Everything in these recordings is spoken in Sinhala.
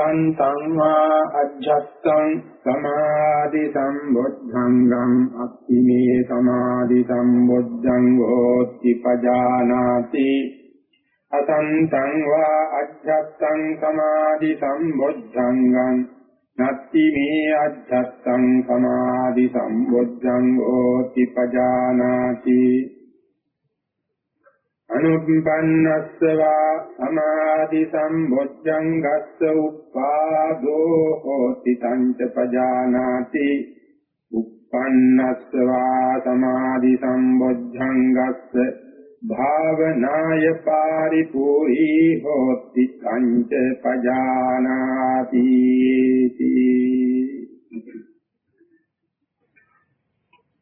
සන්තං වා අජ්ජත්තං සමාධි සම්බොද්ධංගං අත්තිමේ සමාධි සම්බොද්ධං හෝති පජානාති අසන්තං වා අජ්ජත්තං සමාධි සම්බොද්ධංගං නත්ති මේ අජ්ජත්තං සමාධි සම්බොද්ධං හෝති පජානාති අනුප්පන්නස්සවා සමාධි සම්බොජ්ජංගස්ස උප්පාදෝ හෝති තංච පජානාති උප්පන්නස්සවා සමාධි සම්බොජ්ජංගස්ස භාවනාය පාරිපූර්ණී හෝති තංච පජානාති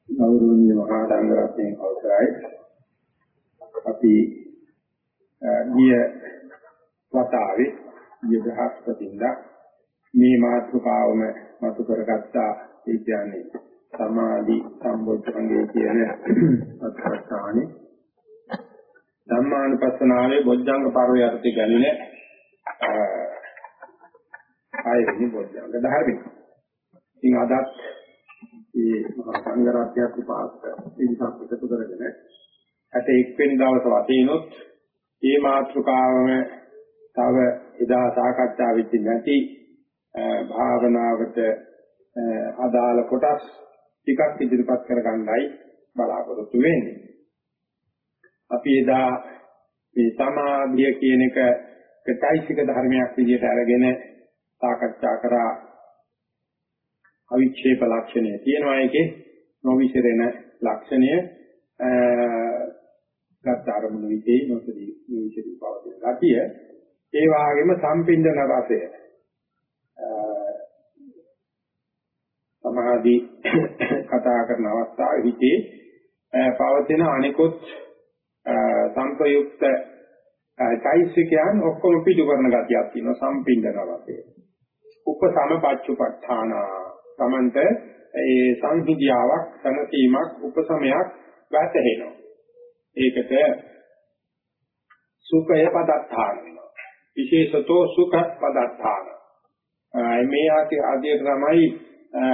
ගෞරවනීය මහා සංඝරත්නයේ අවසරයි. අපි ගිය වතාවේ ගිය දහස්පතින්දා මේ මාතෘකාවම මතු කරගත්තා ඒ කියන්නේ සමාධි සම්බොධ්‍යංගයේ කියන අත්‍යවශ්‍යතාවනේ ධම්මානුපස්සනාවේ බොද්ධංග පරව යටතේ ගැලුනේ ආයෙත් බොද්ධංග ධර්මයි. ඉතින් අදත් මේ මහා සංඝ රත්නයත් පාස්ක ඉදිරිපත් එකතු කරගෙන 61 වෙනි දවස් වශයෙන්ොත් මේ මාතෘකාවම තව එදා සාකච්ඡා වෙච්ච නැති භාවනාවට අදාළ කොටස් ටිකක් ඉදිරිපත් කරගන්නයි බලාපොරොත්තු වෙන්නේ. අපි එදා මේ සමාධිය කියන එක කයිසික ධර්මයක් විදිහට අරගෙන සාකච්ඡා කරා අවික්ෂේප ලක්ෂණය තියෙනවා ඒකේ නොවිසිරෙන ලක්ෂණය ගත් අරමුණු විදේ නොසදී නිවිසදී පවතින ගතිය ඒ වාගේම සම්පින්දන රසය. සමාධි කතා කරන අවස්ථාවේ හිතේ පවතින අනිකුත් සංපයුක්ත චෛසිකයන් ඔක්කොම පිටු කරන ගතියක් තියෙනවා සම්පින්දන රසය. උපසමපච්චුපට්ඨාන තමන්ට ඒ සංහිදියාවක් සනසීමක් උපසමයක් වැටහෙනවා. ඒකට සුඛය පදත්තාන වෙනවා. විශේෂතෝ සුඛ පදත්තාන. මේ ආදී ආදී තමයි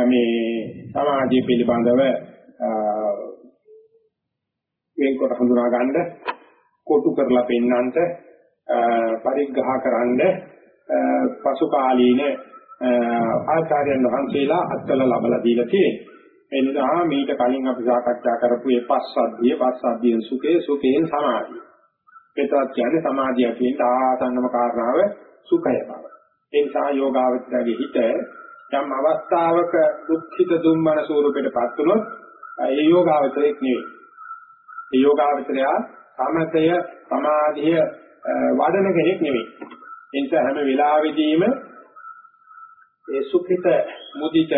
මේ සමාධිය පිළිබඳව වෙන්කොට හඳුනා ගන්න කොටු කරලා පෙන්නන්ට පරිග්‍රහ කරන්න පසු කාලීන ආචාර්යයන් වහන්සේලා අත්වල ලබලා දීලා තියෙනවා. එනිසා මීට කලින් අපි සාකච්ඡා කරපු ඒ පස්සද්ධිය පස්සද්ධියෙන් සුඛේ සුඛයෙන් සමාධිය. ඒතවත් කියන්නේ සමාධිය කියන ආසන්නම කාරණාව සුඛය බව. ඒ නිසා යෝගාවචරයේ හිත යම් අවස්ථාවක දුක්ඛිත දුම්මන ස්වරූපයටපත් වුණොත් ඒ යෝගාවචරයක් නෙවෙයි. ඒ යෝගාවචරය සමතය සමාධිය වඩන කෙනෙක් නෙවෙයි. ඒ නිසා හැම වෙලාවෙදීම ඒ සුඛිත මුදිත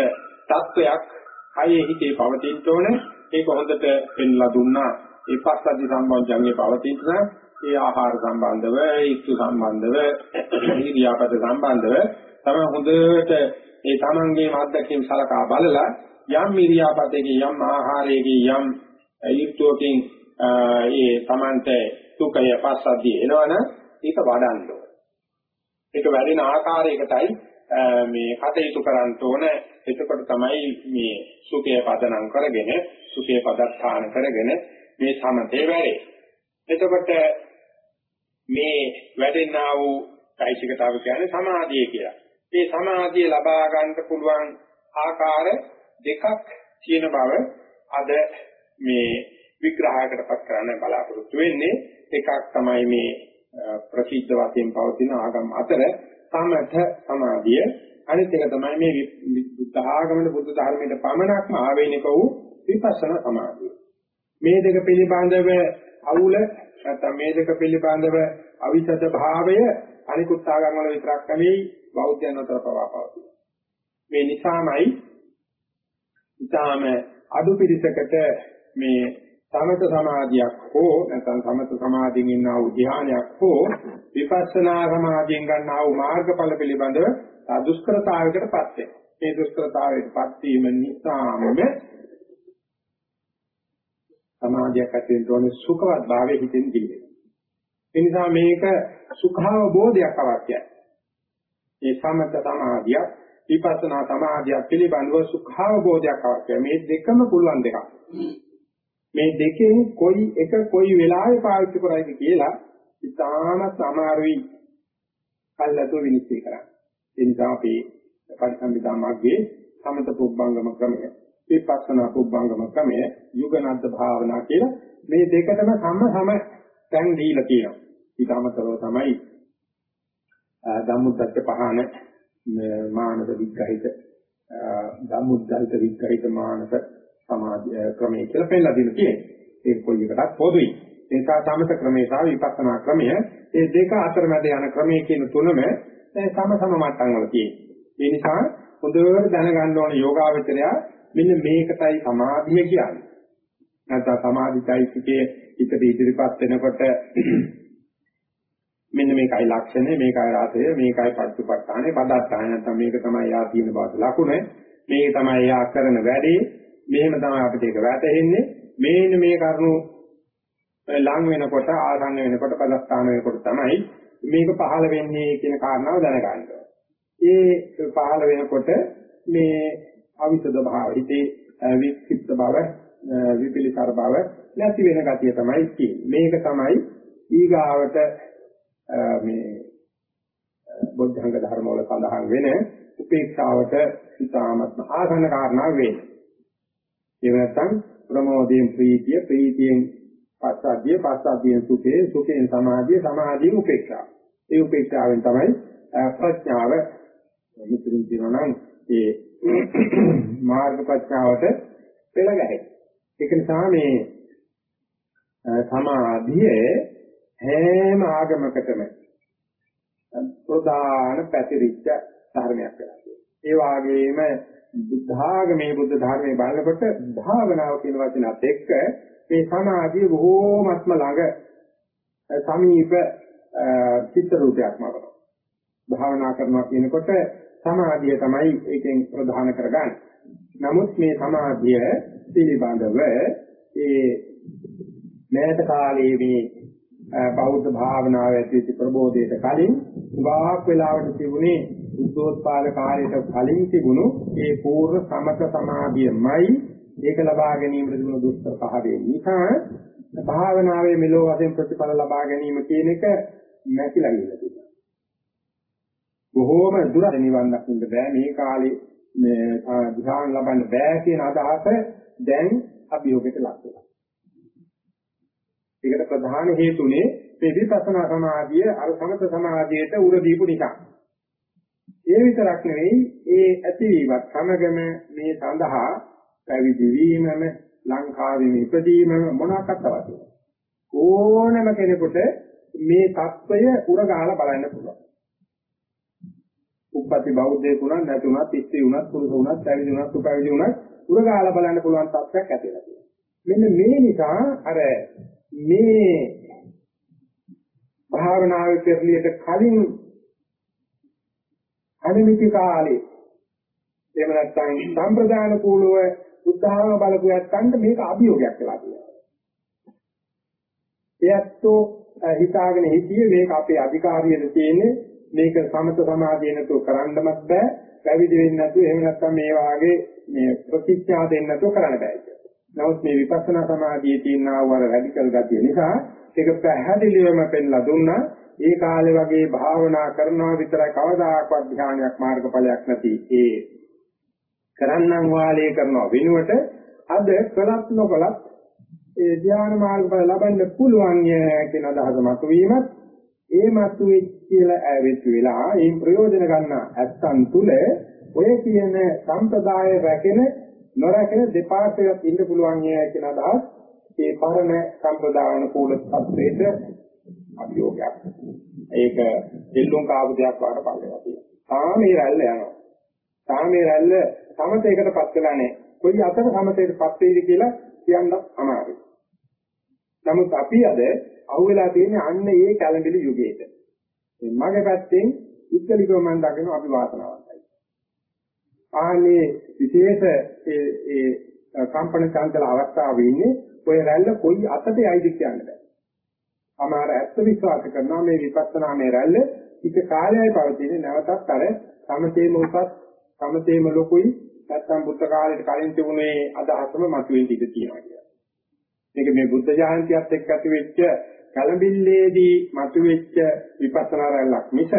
තත්වයක් කයේ හිතේ පවතින්න ඕනේ. ඒක හොඳට පෙන්ලා දුන්නා. ඒ පස්සද්ධි සම්බන්ධයන්ගේ පවතින ඒ ආහාර සම්බන්ධව, ඉක්තු සම්බන්ධව, ඉරියාපත සම්බන්ධව තමයි හොඳට ඒ තමන්ගේ මාද්දකින් සලකා බලලා යම් ඉරියාපතේකින් යම් ආහාරයකින් යම් යුක්තෝකින් ඒ තමන්ට සුඛය පස්සද්ධිය එනවනම් ඒක වඩන්න ඕනේ. ඒක වැඩෙන ආකාරයකටයි මේ කටයුතු කරන්න ඕන එතකොට තමයි මේ සුඛය පදනම් කරගෙන සුඛය පදස්ථාන කරගෙන මේ සමතේ වැඩේ. එතකොට මේ වැඩෙනා වූ කායිකතාව කියන්නේ සමාධිය කියලා. මේ සමාධිය ලබා ගන්න පුළුවන් ආකාර දෙකක් තියෙන බව අද මේ විග්‍රහයකටපත් කරන්න බලාපොරොත්තු වෙන්නේ. එකක් තමයි මේ ප්‍රසිද්ධ වශයෙන් පවතින ආගම් අතර සමත සමාධිය අනිත් එක තමයි මේ බුද්ධ ආගමන බුද්ධ ධර්මයේ පමණක්ම ආවේනික වූ විපස්සනා සමාධිය. මේ දෙක පිළිබඳව අවුල නැත්නම් මේ දෙක පිළිබඳව අවිසද භාවය අනිකුත් ආගම් වල විතරක් නෙවෙයි බෞද්ධයන් අතර පවා පවතී. මේ නිසාමයි ඊටාම අඩු පිරිසකට මේ සමත සමාධියක් හෝ නැත්නම් සමත සමාධියෙන් ඉන්නා වූ ධ්‍යානයක් හෝ විපස්සනා සමාධියෙන් ගන්නා වූ මාර්ගඵල පිළිබඳව දුෂ්කරතාවයකටපත් වෙනවා. මේ දුෂ්කරතාවයටපත් වීම නිසාම සමාධියක් ඇති වෙන්න ඕනේ සුඛවත් භාවයේ හිතෙන් දිලේ. ඒ නිසා මේක සුඛාවබෝධයක් අවශ්‍යයි. මේ සමත සමාධිය විපස්සනා සමාධිය පිළිබඳව සුඛාවබෝධයක් අවශ්‍යයි. මේ දෙකම පුළුවන් දෙකක්. මේ දෙකෙන් කොයි එක කොයි වෙලාවෙ පාවිච්චි කරයිද කියලා ඉතාමත් අමාරුයි කල්ලාතෝ විනිශ්චය කරන්න. ඒ නිසා අපි පරිසම්පදා මාර්ගයේ සමත පුබ්බංගම ක්‍රමය විපස්සනා පුබ්බංගම ක්‍රමය යුගනද්ද භාවනා කියලා මේ දෙකටම සම සම තැන් දීලා තියෙනවා. ඊට අමතරව තමයි ධම්මුද්දච්ච පහන මානව විග්‍රහිත ධම්මුද්දල්ත විග්‍රහිත මානව සමාධි ක්‍රමය කියලා පෙන්නලා දෙන්න තියෙනවා. ඒක කොයි එකටත් පොදුයි. ඒ නිසා සමත ක්‍රමය සහ විපස්සනා ක්‍රමය මේ දෙක අතරමැද යන ක්‍රමය කියන තුනම සම සම මට්ටම් වල තියෙනවා. ඒ නිසා හොඳට දැනගන්න ඕන යෝගාවචරය මෙන්න මේකටයි සමාධිය කියන්නේ. නැත්නම් සමාධිචෛසිකයේ හිත ඉදිරිපත් වෙනකොට මෙන්න මේකයි ලක්ෂණය මේකයි රාසය මේකයි පච්චුපට්ඨානේ පදත්තාය නැත්නම් මේක තමයි යා තියෙන බවට ලකුණ මේක තමයි යා කරන වැඩේ මෙහෙම තමයි අපිට ඒක වැටහෙන්නේ. මේන මේ කරුණු ලං වෙනකොට ආසන්න වෙනකොට පදස්ථාන වෙනකොට තමයි මේක පහළ වෙන්නේ කියන කාරණාව දැනගන්න ඒ පහළ වෙනකොට මේ අවිසද භාව හිතේ වික්ෂිප්ත බව විපිලිතර බව නැති වෙන ගතිය තමයි තියෙන්නේ. මේක තමයි ඊගාවට මේ බොද්ධංග ධර්ම වල සඳහන් වෙන උපේක්ෂාවට ඉතාමත්ම ආසන්න කාරණා වෙන්නේ. ඒ නැත්තම් ප්‍රමෝදයෙන් ප්‍රීතිය, ප්‍රීතියෙන් පස්සද්ධිය, පස්සද්ධියෙන් සුඛේ, සුඛයෙන් සමාධිය, සමාධියෙන් උපේක්ෂාව. ඒ උපේක්ෂාවෙන් තමයි ප්‍රඥාව මිත්‍රින් කියනනම් ඒ මාර්ග ප්‍රඥාවට පෙළ ගැහෙන්නේ. ඒක නිසා මේ සමාධියේ හැම ආගමකටම ප්‍රධාන පැතිරිච්ච ධර්මයක් වෙනවා. ඒ වගේම බුද්ධ ආගමේ බුද්ධ ධර්මයේ බලනකොට භාවනාව කියන වචනත් එක්ක මේ සමාධිය බොහෝමත්ම ළඟ සමීප චිත්ත රූපයක්ම වෙනවා. භාවනා කරනවා කියනකොට සමාධිය තමයි ඒකෙන් ප්‍රධාන කරගන්නේ. නමුත් මේ සමාධිය පිළිබඳව ඒ මෑත කාලයේ මේ බෞද්ධ භාවනාව ඇතුළත ප්‍රබෝධයට කලින් උගාක් වෙලාවට තිබුණේ උද්දෝත්පාද කාර්යයට කලින් තිබුණු ඒ පූර්ව සමත සමාධියමයි ඒක ලබා ගැනීමට තිබුණු දුෂ්කර පහදේ නිසා භාවනාවේ මෙලෝ වශයෙන් ප්‍රතිඵල ලබා ගැනීම කියන එක නැතිලා ගිහිල්ලා තියෙනවා. බොහෝම දුර නිවන් දකින්න බෑ මේ කාලේ මේ ධ්‍යාන ලබන්න බෑ කියන අදහස දැන් අභියෝගයට ලක් වෙනවා. ඒකට ප්‍රධාන හේතුනේ මේ විපස්සනා සමාධිය අර සමත සමාධියට උර දීපු නිසා. ඒ විතරක් නෙවෙයි ඒ ඇතිවීමත් සමගම මේ සඳහා පැවිදි වීමම ලංකාවේ ඉපදීමම මොනවාක්වත් අවශ්‍ය ඕනම කෙනෙකුට මේ தত্ত্বය උරගාලා බලන්න පුළුවන්. උපපති බෞද්ධයෙක් වුණා නැතුණා පිස්සෙ වුණා පුරුෂ වුණා පැවිදි වුණා සුපැවිදි වුණා උරගාලා බලන්න පුළුවන් තත්ත්වයක් ඇති වෙලා තියෙනවා. මෙන්න මේ නිසා අර මේ භාවනාවේ පෙරලියට කලින් අනිමිති කාලේ එහෙම නැත්නම් සම්ප්‍රදාන කූලව උද්ධාව බලපු යත්තන්ට මේක අභියෝගයක් වෙලා තියෙනවා. එයත්ෝ හිතාගෙන හිටියේ මේක අපේ අධිකාරියට තියෙන්නේ මේක සමත සමාධිය නැතුව කරන්නවත් බෑ පැවිදි වෙන්න නැතුව එහෙම නැත්නම් මේ වාගේ මේ ප්‍රතිඥා දෙන්න නැතුව කරන්න බෑ කියලා. නමුත් මේ විපස්සනා සමාධියේ තියෙන ආවර රැඩිකල් ගතිය නිසා ඒක පැහැදිලිවම පෙන්ලා දුන්නා. ඒ කාලේ වගේ භාවනා කරනවා විතරයි කවදාකවත් ධ්‍යානයක් මාර්ගඵලයක් නැති ඒ කරන්නම් වාලේ කරනවා වෙනුවට අද කලත් නොකලත් ඒ ධ්‍යාන මාර්ගඵල ලබන්න පුළුවන් කියන අදහස මතුවීමත් ඒ මතුවෙච්ච කියලා ඇවිත් වෙලා ඒ ප්‍රයෝජන ගන්න ඇත්තන් තුල ඔය කියන සම්ප්‍රදාය රැකෙන නොරැකෙන දෙපාර්ශ්වයක් ඉන්න පුළුවන් කියන අදහස් ඒ පරණ සම්ප්‍රදායන කූල තත්ත්වයට අභියෝගයක්. ඒක දෙල්ලුම් කාපු දෙයක් වඩ බලනවා තියෙනවා. තාමේ රැල්ල යනවා. තාමේ රැල්ල සමතේකටපත් වෙලා නැහැ. කොයි අතර සමතේටපත් වෙයිද කියලා කියන්න අමාරුයි. නමුත් අපි අද අහුවෙලා තියෙන්නේ අන්න ඒ කැළඹිලි යුගයේද. මගේ පැත්තෙන් උත්තරීව මම දකින අපි වාසනාවන්තයි. ආනේ විශේෂ ඒ ඒ කම්පන චංචල අවස්ථාවේ ඉන්නේ ඔය රැල්ල කොයි අතට යයිද කියන්න බෑ. අමාර ඇත්ත විශ්වාස කරනවා මේ විපස්සනා මේ රැල්ල ටික කාලයයි පවතින නැවතත් අර සමතේම උපත් සමතේම ලොකුයි නැත්තම් බුද්ධ කාලයට කලින් තිබුණේ අදහසම මතුවෙන්න ඉඩ තියෙනවා කියලා. මේක මේ බුද්ධ ජයන්තියත් එක්ක ඇති වෙච්ච කලබිල්ලේදී මතුවෙච්ච විපස්සනා රැල්ලක් මිස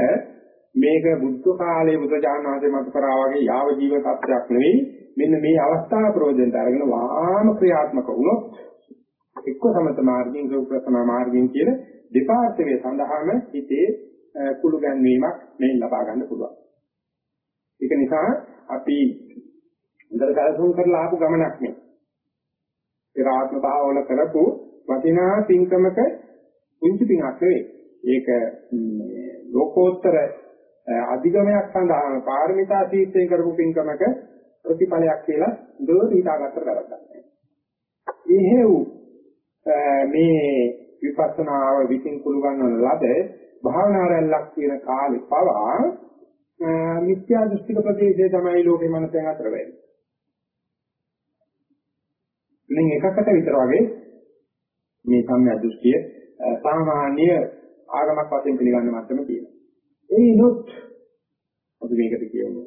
මේක බුද්ධ කාලයේ බුද්ධ ඥානවාදී මත කරා වගේ යාව ජීව තත්ත්වයක් නෙවෙයි මෙන්න මේ අවස්ථාව ප්‍රයෝජනට අරගෙන වාම ක්‍රියාත්මක වුණොත් එක්ක සමත මාර්ගයෙන් රූපසනා මාර්ගයෙන් කියන දෙපාර්ශ්වයේ සඳහාම හිතේ කුළු ගැන්වීමක් මේ ලබා ගන්න පුළුවන්. ඒක නිසා අපි හොඳට කලසුම් කරලා ආපු ගමනක් නේ. ඒ ආත්ම භාවවල කරපු වටිනා පින්කමක පුංචි පින්ක් නෙවෙයි. ඒක ලෝකෝත්තර අධිගමයක් සඳහා පාරමිතා සීත්‍රයෙන් කරපු පින්කමක ප්‍රතිඵලයක් කියලා දුර හිතාගත්තට කරගන්නවා. එහෙව් මේ විපස්සනාව විසින් කුළු ගන්නන ලද භාවනා රැල්ලක් කියන කාලේ පවා මිත්‍යා දෘෂ්ටික ප්‍රදේශයේ තමයි ලෝකේ මනසෙන් අතර වෙන්නේ. මෙන්න එකකට විතර වගේ මේ සම්මිය දෘෂ්ටිය සාමාන්‍ය ආගමක් වශයෙන් පිළිගන්න මට්ටම තියෙනවා. ඒ ඉනුත් අපි මේකට කියන්නේ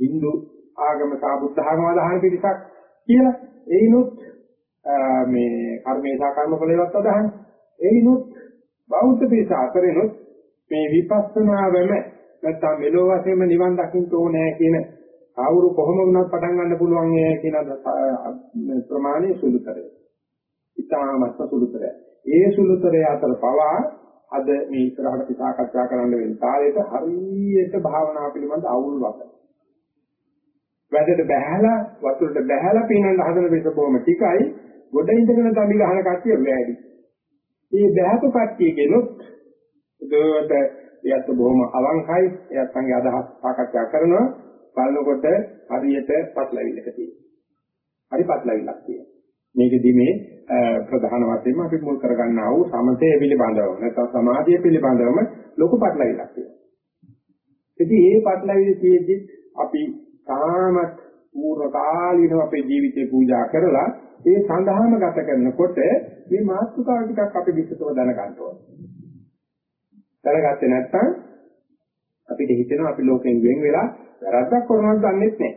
Hindu ආගම සහ බුද්ධ ආගම අදහන පිටසක් කියලා. ඒ ඉනුත් මේ කර්මේ සහ කර්මඵලයවත් අදහන. ඒ ඉනුත් බෞද්ධ පිටස අතරිනුත් මේ විපස්සනාවම නැත්තම් මෙලෝ වශයෙන්ම නිවන් දකින්න ඕනේ කියන කවුරු කොහොම වුණත් පටන් ගන්න පුළුවන් කියන ප්‍රමාණය සුළුතරයි. ඉතාමත් සුළුතරයි. ඒ සුළුතරය අතර පවා අද මේ ඉස්සරහට සාකච්ඡා කරන්න වෙන කාලෙට හරියට භාවනා පිළිබඳ අවුල් වගේ. වැඩට බහැලා වතුරට බහැලා පිනන්න හදන වෙස බොහොම ටිකයි ගොඩ ඉඳගෙන තම්බි ගහන කට්ටිය වැඩි. මේ බහැතු කට්ටියගෙනුත් දුවට එයත් බොහොම අවංකයි එයත් සංගේ අදහස් සාකච්ඡා කරනවා බලනකොට හරියට පටලවිල්ලක තියෙනවා. හරි පටලවිල්ලක් තියෙනවා. මේකෙදි මේ ප්‍රධාන වශයෙන්ම අපි මුල් කරගන්නා වූ සමතය පිළිබඳව නැත්නම් සමාධිය පිළිබඳවම ලොකු පටලවිල්ලක් තියෙනවා. ඉතින් මේ පටලවිලි තියෙද්දි අපි තාමත් පූර්ව කාලීනව අපේ ජීවිතේ පූජා කරලා ඒ සඳහාම ගත කරනකොට මේ මාතෘකාව ටිකක් අපි විස්තරව දැනගන්න ඕනේ. දැනගත්තේ නැත්නම් අපිට හිතෙනවා අපි ලෝකෙන් වෙන් වෙලා වැරද්දක් කරනවද දන්නේ නැහැ.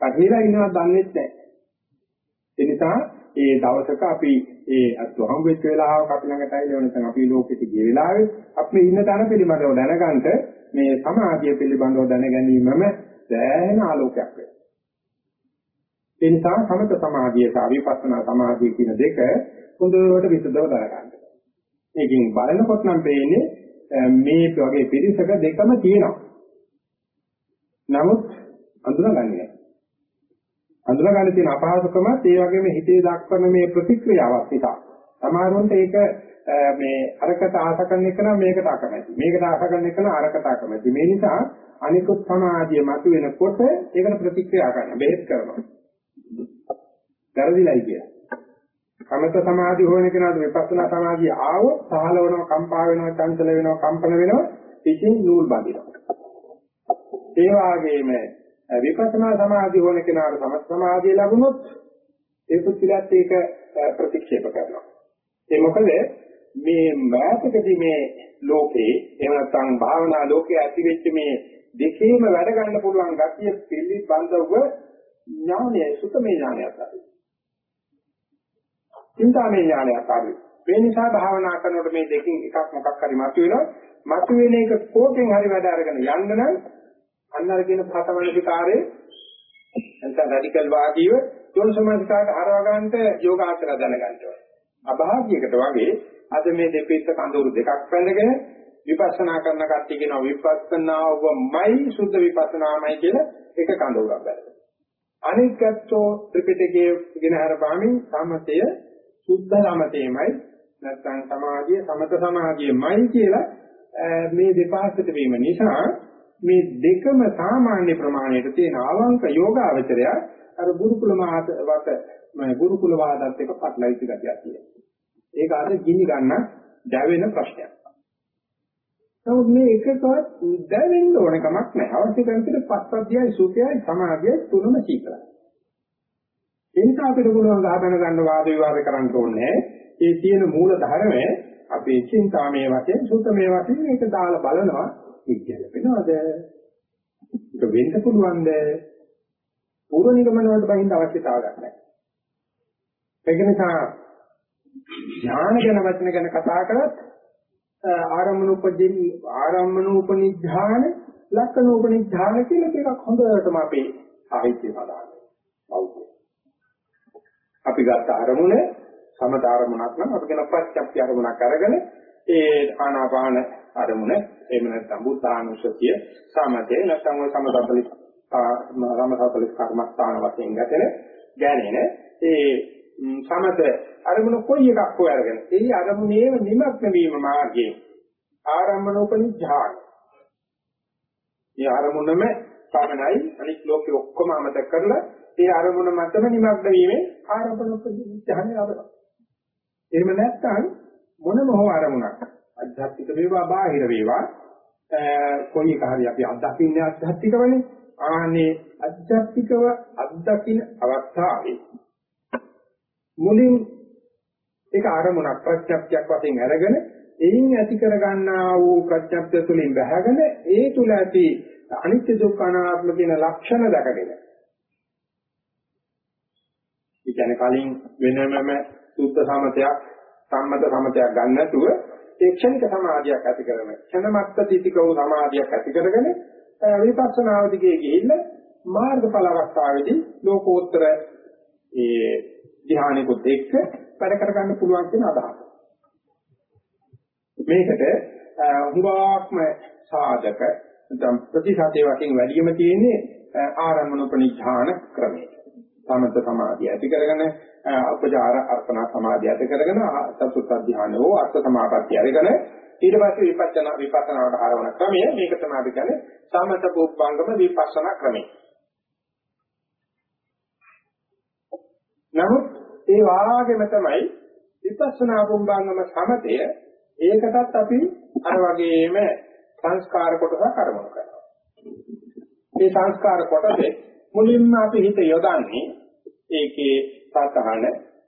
පටලිලා ඉන්නවද දන්නේ නැහැ. ඒ නිසා ඒ දවසක අපි ඒ අත්වහම් වෙච්ච වෙලාවක අපි ළඟට ඇවිල්ලා නැත්නම් අපි ලෝකෙට ගිය වෙලාවේ අපි ඉන්න තැන පිළිබඳව දැනගන්න මේ සමාධිය පිළිබඳව දැන ගැනීමම දැහැන ආලෝකයක් වෙනවා. ඒ නිසා සමත සමාධිය සහ විපස්සනා සමාධිය කියන දෙක හොඳට විසදව දැනගන්න. මේකෙන් බලනකොට නම් පේන්නේ මේ වගේ පිරිසක දෙකම තියෙනවා. නමුත් අඳුනගන්නේ නැහැ. අඳුනගන්න තියෙන අපහසුකමත් ඒ වගේම හිතේ දක්වන මේ ප්‍රතික්‍රියාවක් නිසා. සමහරවිට ඒක මේ අරකට ආශ කරන එක නම් මේකට අකමැති. මේකට ආශ කරන එක නම් අරකට අකමැති. මේ නිසා අනිකුත් සමාධිය මතුවෙනකොට ඒකට ප්‍රතික්‍රියා කරනවා. බෙහෙත් කරනවා. වැරදිලයි කියලා. සමත සමාධිය හොයන කෙනාට විපස්සනා සමාධිය ආවොත් සහලවනවා, කම්පා වෙනවා, චංචල වෙනවා, කම්පන වෙනවා, ඉතින් නූල් බඳිනවා. ඒ වගේම විපස්සනා සමාධිය හොයන කෙනාට සමත සමාධිය ලැබුණොත් ඒ පුත්‍ලයත් ඒක ප්‍රතික්ෂේප කරනවා. ඒ මොකද මේ මෑතකදී මේ ලෝකේ එහෙම නැත්නම් භාවනා ලෝකයේ ඇති වෙච්ච මේ දෙකේම වැඩ ගන්න පුළුවන් ගතිය පිළිබඳව ඥානය සුතමේ ඥානයක් තමයි. චින්තාමය ඥානයක් ආවේ. මේ නිසා භාවනා කරනකොට මේ දෙකෙන් එකක් මොකක් හරි මතුවෙනවා. මතුවෙන එක කෝකෙන් හරි වැඩ අරගෙන යන්න නම් අන්න අර කියන ප්‍රථමනිකාරේ නැත්නම් රැඩිකල් වාදීව යෝනිසමස්කාරට හරව ගන්නට යෝගාචර දැනගන්න ඕනේ. අභාග්‍යයකට වගේ අද මේ දෙපිට කඳවුරු දෙකක් පැනගෙන විපස්සනා කරන කට්ටිය කියනවා විපස්සනාවමයි සුද්ධ විපස්සනාමයි කියලා එක කඳවුරක් බැලුවා. අනිකත්ෝ ත්‍රිපිටකයේ ඉගෙන හරපාමින් සමතය සුද්ධ සමතේමයි නැත්නම් සමාධිය සමත සමාධියමයි කියලා මේ දෙපාර්ශ්වයට වීම නිසා මේ දෙකම සාමාන්‍ය ප්‍රමාණයට තියෙන අවංක යෝගාවචරය අර ගුරුකුල මාත වත ගුරුකුල වාදත් එක්ක පටලවිච්ච ගතියක් තියෙනවා. ඒක අර ගිනි ගන්න දැවෙන ප්‍රශ්නයක්. නමුත් මේ එකකවත් දැවෙන්න ඕන කමක් නැහැ. අවශ්‍ය කරන විදිහට පස්සද්ධියයි සුඛයයි සමාධියයි තුනම සීකරයි. එනිසා අපිට පුළුවන් ගහගෙන ගන්න වාද විවාද කරන්න ඕනේ. ඒ තියෙන මූල ධර්මය අපේ චින්තාමය වශයෙන් සුතමේ වශයෙන් මේක දාලා බලනවා. ඒක ගැලපෙනවද? ඒක වෙන්න පුළුවන්ද? පූර්ව නිගමන වලට බහින්න අවශ්‍යතාවයක් නැහැ. ඒක නිසා ඥාන ගැන වචන ගැන කතා කරත් ආරම්මන උපදින් ආරම්මන උපනිඥාන ලක්ෂණ උපනිඥාන කියලා ටිකක් හොඳටම අපේ සාහිත්‍ය සඳහන් වෙනවා. අපි ගත්ත අරමුණ සමත අරමුණක් නම් අපි කියන පච්චප්පි අරමුණක් අරගෙන ඒ ආනාපාන අරමුණ එහෙම නැත්නම් බුද්ධානුස්සතිය සමතේ නැත්නම් ඔය සමතපලි සමතපලි කර්මස්ථාන වශයෙන් ගැටෙන ගැනෙන ඒ සමත අරමුණ කොයි එකක් හෝ අරගෙන. ඒ අරමුණේම නිමග්න වීම මාර්ගයේ. ආරම්භනෝපනිඥාන මේ අරමුණම පමණයි අනිත් ලෝකෙ ඔක්කොම අමතක කරලා ඒ අරමුණ මතම නිමග්න වීමේ ආරම්භනෝපනිඥාන ලබනවා එහෙම නැත්නම් මොනම හෝ අරමුණක් අධ්‍යාත්මික වේවා බාහිර වේවා කොයි එක හරි අපි අත්දකින්නේ අධ්‍යාත්මිකවනේ ආනේ අධ්‍යාත්මිකව අත්දකින්න අවස්ථාවේ මුලින් ඒක අරමුණක් ප්‍රත්‍යක්ෂයක් වශයෙන් අරගෙන එයින් ඇති කර ගන්නා වූ ප්‍රත්‍යක්ෂ තුලින් බහගෙන ඒ තුල ඇති අනිත්‍ය දුක්ඛ අනාත්ම කියන ලක්ෂණ දැකගෙන. ඒ කියන්නේ කලින් වෙනමම සුද්ධ සමතයක් සම්මත සමතයක් ගන්න නැතුව ඒ ක්ෂණික සමාධියක් ඇති කරගෙන ක්ෂණමත්ත තිතිකව සමාධියක් ඇති කරගෙන විපස්සනා දිගේ ගිහිල්ලා මාර්ගඵල අවස්ථාවේදී ලෝකෝත්තර ඒ ධ්‍යානෙකුත් එක්ක වැඩ කරගන්න පුළුවන් කියන අදහස. මේකට හුඟක්ම සාධක නැත්නම් ප්‍රතිසතේ වශයෙන් වැඩිම තියෙන්නේ ආරම්මනෝපනිධාන ක්‍රමය. සමත සමාධිය ඇති කරගෙන උපජාර අර්පණ සමාධිය ඇති කරගෙන චතුත් ධ්‍යානෝ අර්ථ සමාපත්තිය අරගෙන ඊට පස්සේ විපස්සනා විපස්සනාවට හරවන ක්‍රමය මේක තමයි අපි කියන්නේ සමත පුප්පංගම විපස්සනා ක්‍රමය. නමුත් ඒ වාගේම තමයි විපස්සනා පුම්බාංගම සමතය ඒකටත් අපි අර වගේම සංස්කාර කොටසක් අරමුණු කරනවා. මේ සංස්කාර කොටසේ මුලින්ම අපි හිත යොදන්නේ ඒකේ සතහන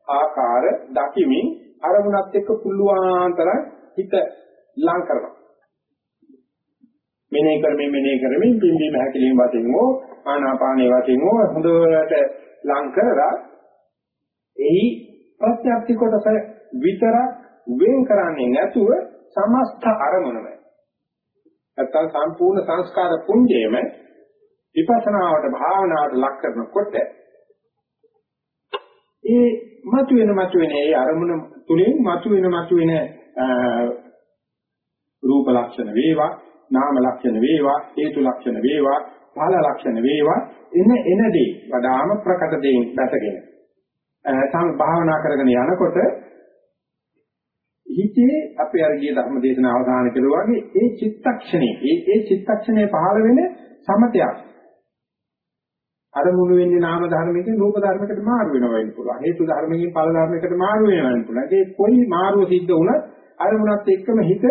ආකාර දකිමින් අරමුණත් එක්ක පුළුවන් තරම් හිත ලං කරනවා. මෙනෙහි කරමින් මෙනෙහි කරමින් පිම්බීම හැකිලිම වශයෙන් හෝ ආනාපානයේ වශයෙන් හෝ හොඳට ලං කරලා එහි ප්‍රත්‍යක්ෂ කොටස විතර වෙන් කරන්නේ නැතුව සමස්ත අරමුණම. නැත්තම් සම්පූර්ණ සංස්කාර පුඤ්ජයම විපස්සනාවට භාවනාවට ලක් කරනකොට ඒ මතුවෙන මතුවෙන ඒ අරමුණ තුලින් මතුවෙන මතුවෙන රූප ලක්ෂණ වේවා නාම ලක්ෂණ වේවා හේතු ලක්ෂණ වේවා ඵල ලක්ෂණ වේවා එන එන දේ වඩාම ප්‍රකට දෙයින් දැකගෙන සම භාවනා කරගෙන යනකොට හිතේ අපේ අර ගිය ධර්ම දේශනාව අවසන් කළා වගේ ඒ චිත්තක්ෂණේ ඒ ඒ චිත්තක්ෂණේ පහළ වෙන සමතයක්. අරමුණු වෙන්නේ නාම ධර්මයකින් රූප ධර්මයකට මාරු වෙනවා වෙන්න පුළුවන්. හේතු ධර්මයකින් ඵල ධර්මයකට මාරු වෙනවා වෙන්න පුළුවන්. ඒ කොයි මාරුව සිද්ධ වුණත් අරමුණත් එක්කම හිත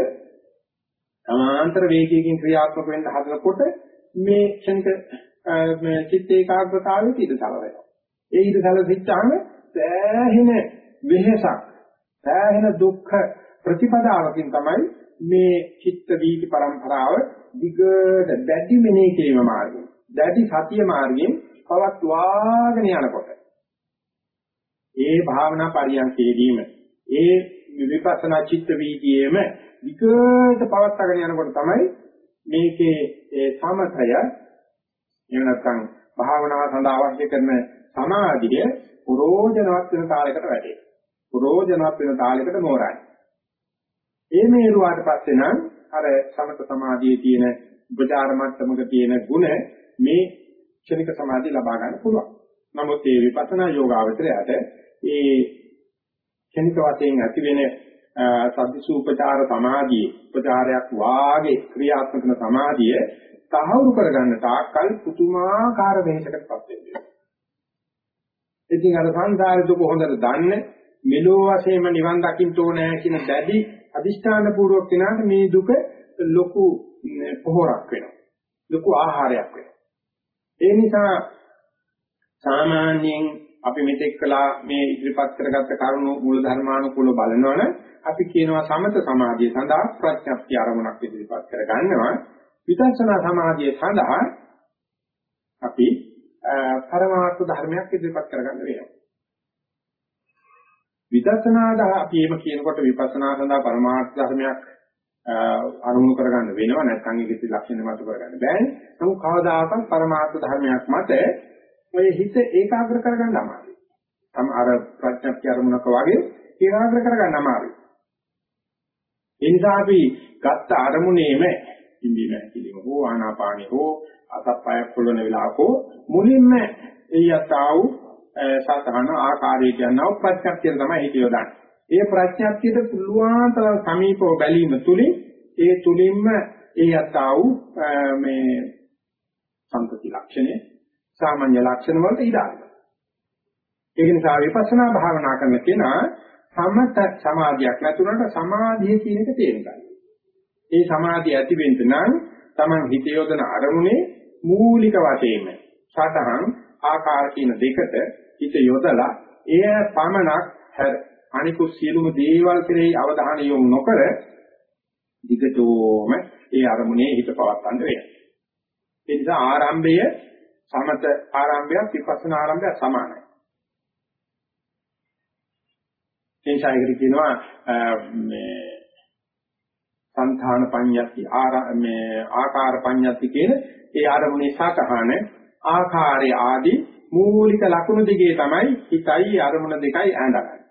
සමාන්තර වේගයකින් ක්‍රියාත්මක වෙන්න හදනකොට මේ ක්ෂණික මේ චිත්ත ඒකාග්‍රතාවයේ ඉඳ සලවෙනවා. ඒ ඉඳ සලෙච්චාම සෑහෙන වෙහසක් සෑහෙන දුක්ඛ ප්‍රතිපදාවකින් තමයි මේ චිත්ත වීති પરම්පරාව දිගට දැඩි මෙනෙහි කිරීම මාර්ගයෙන් දැඩි සතිය මාර්ගයෙන් පවත්වාගෙන යනකොට. ඒ භාවනා පරියන්කේදීම ඒ විපස්සනා චිත්ත වීතියේම විකෘත පවත්වාගෙන යනකොට තමයි මේකේ ඒ සමතය එහෙම නැත්නම් භාවනාව සඳහා අවශ්‍ය කරන සමාධිය පුරෝජනවත් වෙන තාලයකට වැටේ. පුරෝජනවත් වෙන තාලයකට මෝරයි. ඒ මේරුවාට පස්සේ නම් අර සමත සමාධියේ තියෙන උපචාර මට්ටමක තියෙන ಗುಣ මේ ක්ෂණික සමාධිය ලබා ගන්න පුළුවන්. නමුත් මේ විපස්සනා යෝගාවචරයට ඒ ක්ෂණික වශයෙන් ඇති වෙන සද්දිසූපචාර සමාධියේ උපචාරයක් වාගේ ක්‍රියාත්මක කරන සමාධිය තහවුරු කරගන්න තාක්කල් පුතුමාකාර වෙහෙසකටපත් වෙනවා. ඉතින් අර සංසාරේ දුක හොඳට දන්නේ මෙලෝ වශයෙන්ම නිවන් දකින්න ඕනේ කියන දැඩි අදිෂ්ඨාන පූර්වක කෙනාට මේ දුක ලොකු පොහොරක් වෙනවා. ලොකු ආහාරයක් වෙනවා. ඒ නිසා සාමාන්‍යයෙන් අපි මෙතෙක් කළා මේ ඉදිරිපත් කරගත්ත කරුණු මූල ධර්මානුකූලව බලනවනම් අපි කියනවා සමත සමාධිය සඳහා ප්‍රඥප්ති ආරමුණක් ඉදිරිපත් කරගන්නවා විදර්ශනා සමාධිය සඳහා අපි පරමාර්ථ ධර්මයක් ඉදිරිපත් කරගන්න වෙනවා විදර්ශනාද අපි එහෙම කියනකොට විපස්සනා සඳහා පරමාර්ථ ධර්මයක් අනුමුණු කරගන්න වෙනවා නැත්නම් ඒකේ ලක්ෂණ මත කරගන්න බෑනේ. නමුත් කවදාකවත් පරමාර්ථ ධර්මයක් මත ඔය හිත ඒකාග්‍ර කරගන්න අමාරුයි. තම අර ප්‍රඥප්ති අරමුණක වගේ ඒකාග්‍ර කරගන්න අමාරුයි. ඒ නිසා අපි ගත්ත අරමුණේම ඉන්දින කිලිම හෝ ආනාපානිය හෝ අතපය පොළොන වෙලාවකෝ මුලින්ම එයතාවු සතහන ආකාරයට යනවා ප්‍රඥප්තිය තමයි හිත යොදන්නේ. ඒ ප්‍රඥප්තියට පුළුවන් තරම් සමීපව බැලීම තුලින් ඒ තුලින්ම ඒ යතාවු මේ සම්පති ලක්ෂණය සාමාන්‍ය ලක්ෂණ වලට ඉඩාරිනවා. ඒක නිසා විපස්සනා භාවනා කරන කෙනා සමත සමාධියක් නැතුනට සමාධිය කියන එක තේරුම් ගන්න. ඒ සමාධිය ඇති වෙන්න නම් Taman හිත යොදන අරමුණේ මූලික වශයෙන්ම සතහන් ආකාර කියන දෙකට හිත යොදලා එය පමණක් හැර අනිකුත් සියලුම දේවල් කෙරෙහි අවධානය යොමු නොකර දිගටම ඒ අරමුණේ හිත පවත්වන්න වෙනවා. ඒ නිසා ආරම්භය සමත ආරම්භයක් විපස්සනා ආරම්භයක් සමානයි. එනිසා ඒකට කියනවා මේ සංධාන පඤ්ඤති මේ ආකාර පඤ්ඤති කියන ඒ ආරමුණේ සාකහන ආකාරය ආදී මූලික ලක්ෂණ දිගේ තමයි හිතයි අරමුණ දෙකයි ඈඳගන්නේ.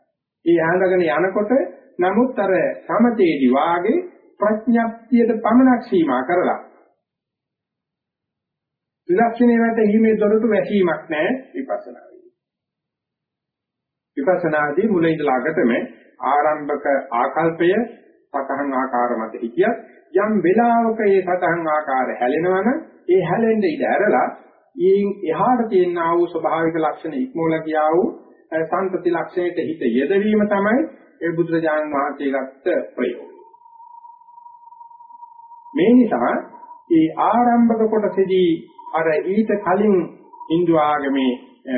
ඒ ඈඳගෙන යනකොට නමුත් අර සමතේදී වාගේ ප්‍රඥප්තියට පමණක් සීමා කරලා ත්‍රිලක්ෂණේ වැටීමේ දොරටු වැසීමක් නැහැ විපස්සනාවේදී. විපස්සනාදී මුලින් ඉඳලා අගටම ආරම්භක ආකල්පය සතහන් ආකාර මත හිටියත් යම් වෙලාවක ඒ සතහන් ආකාර හැලෙනවනම් ඒ හැලෙන්න ඉඩ ඇරලා ඊයින් එහාට තියෙනා වූ ස්වභාවික ලක්ෂණ ඉක්මවලා ගියා වූ සංතති ලක්ෂණයට හිත යෙදවීම තමයි ඒ බුදුරජාණන් වහන්සේ ගත්ත ප්‍රයෝගය. මේ නිසා ඒ ආරම්භක කොටසේදී අර ඊට කලින් Hindu ආගමේ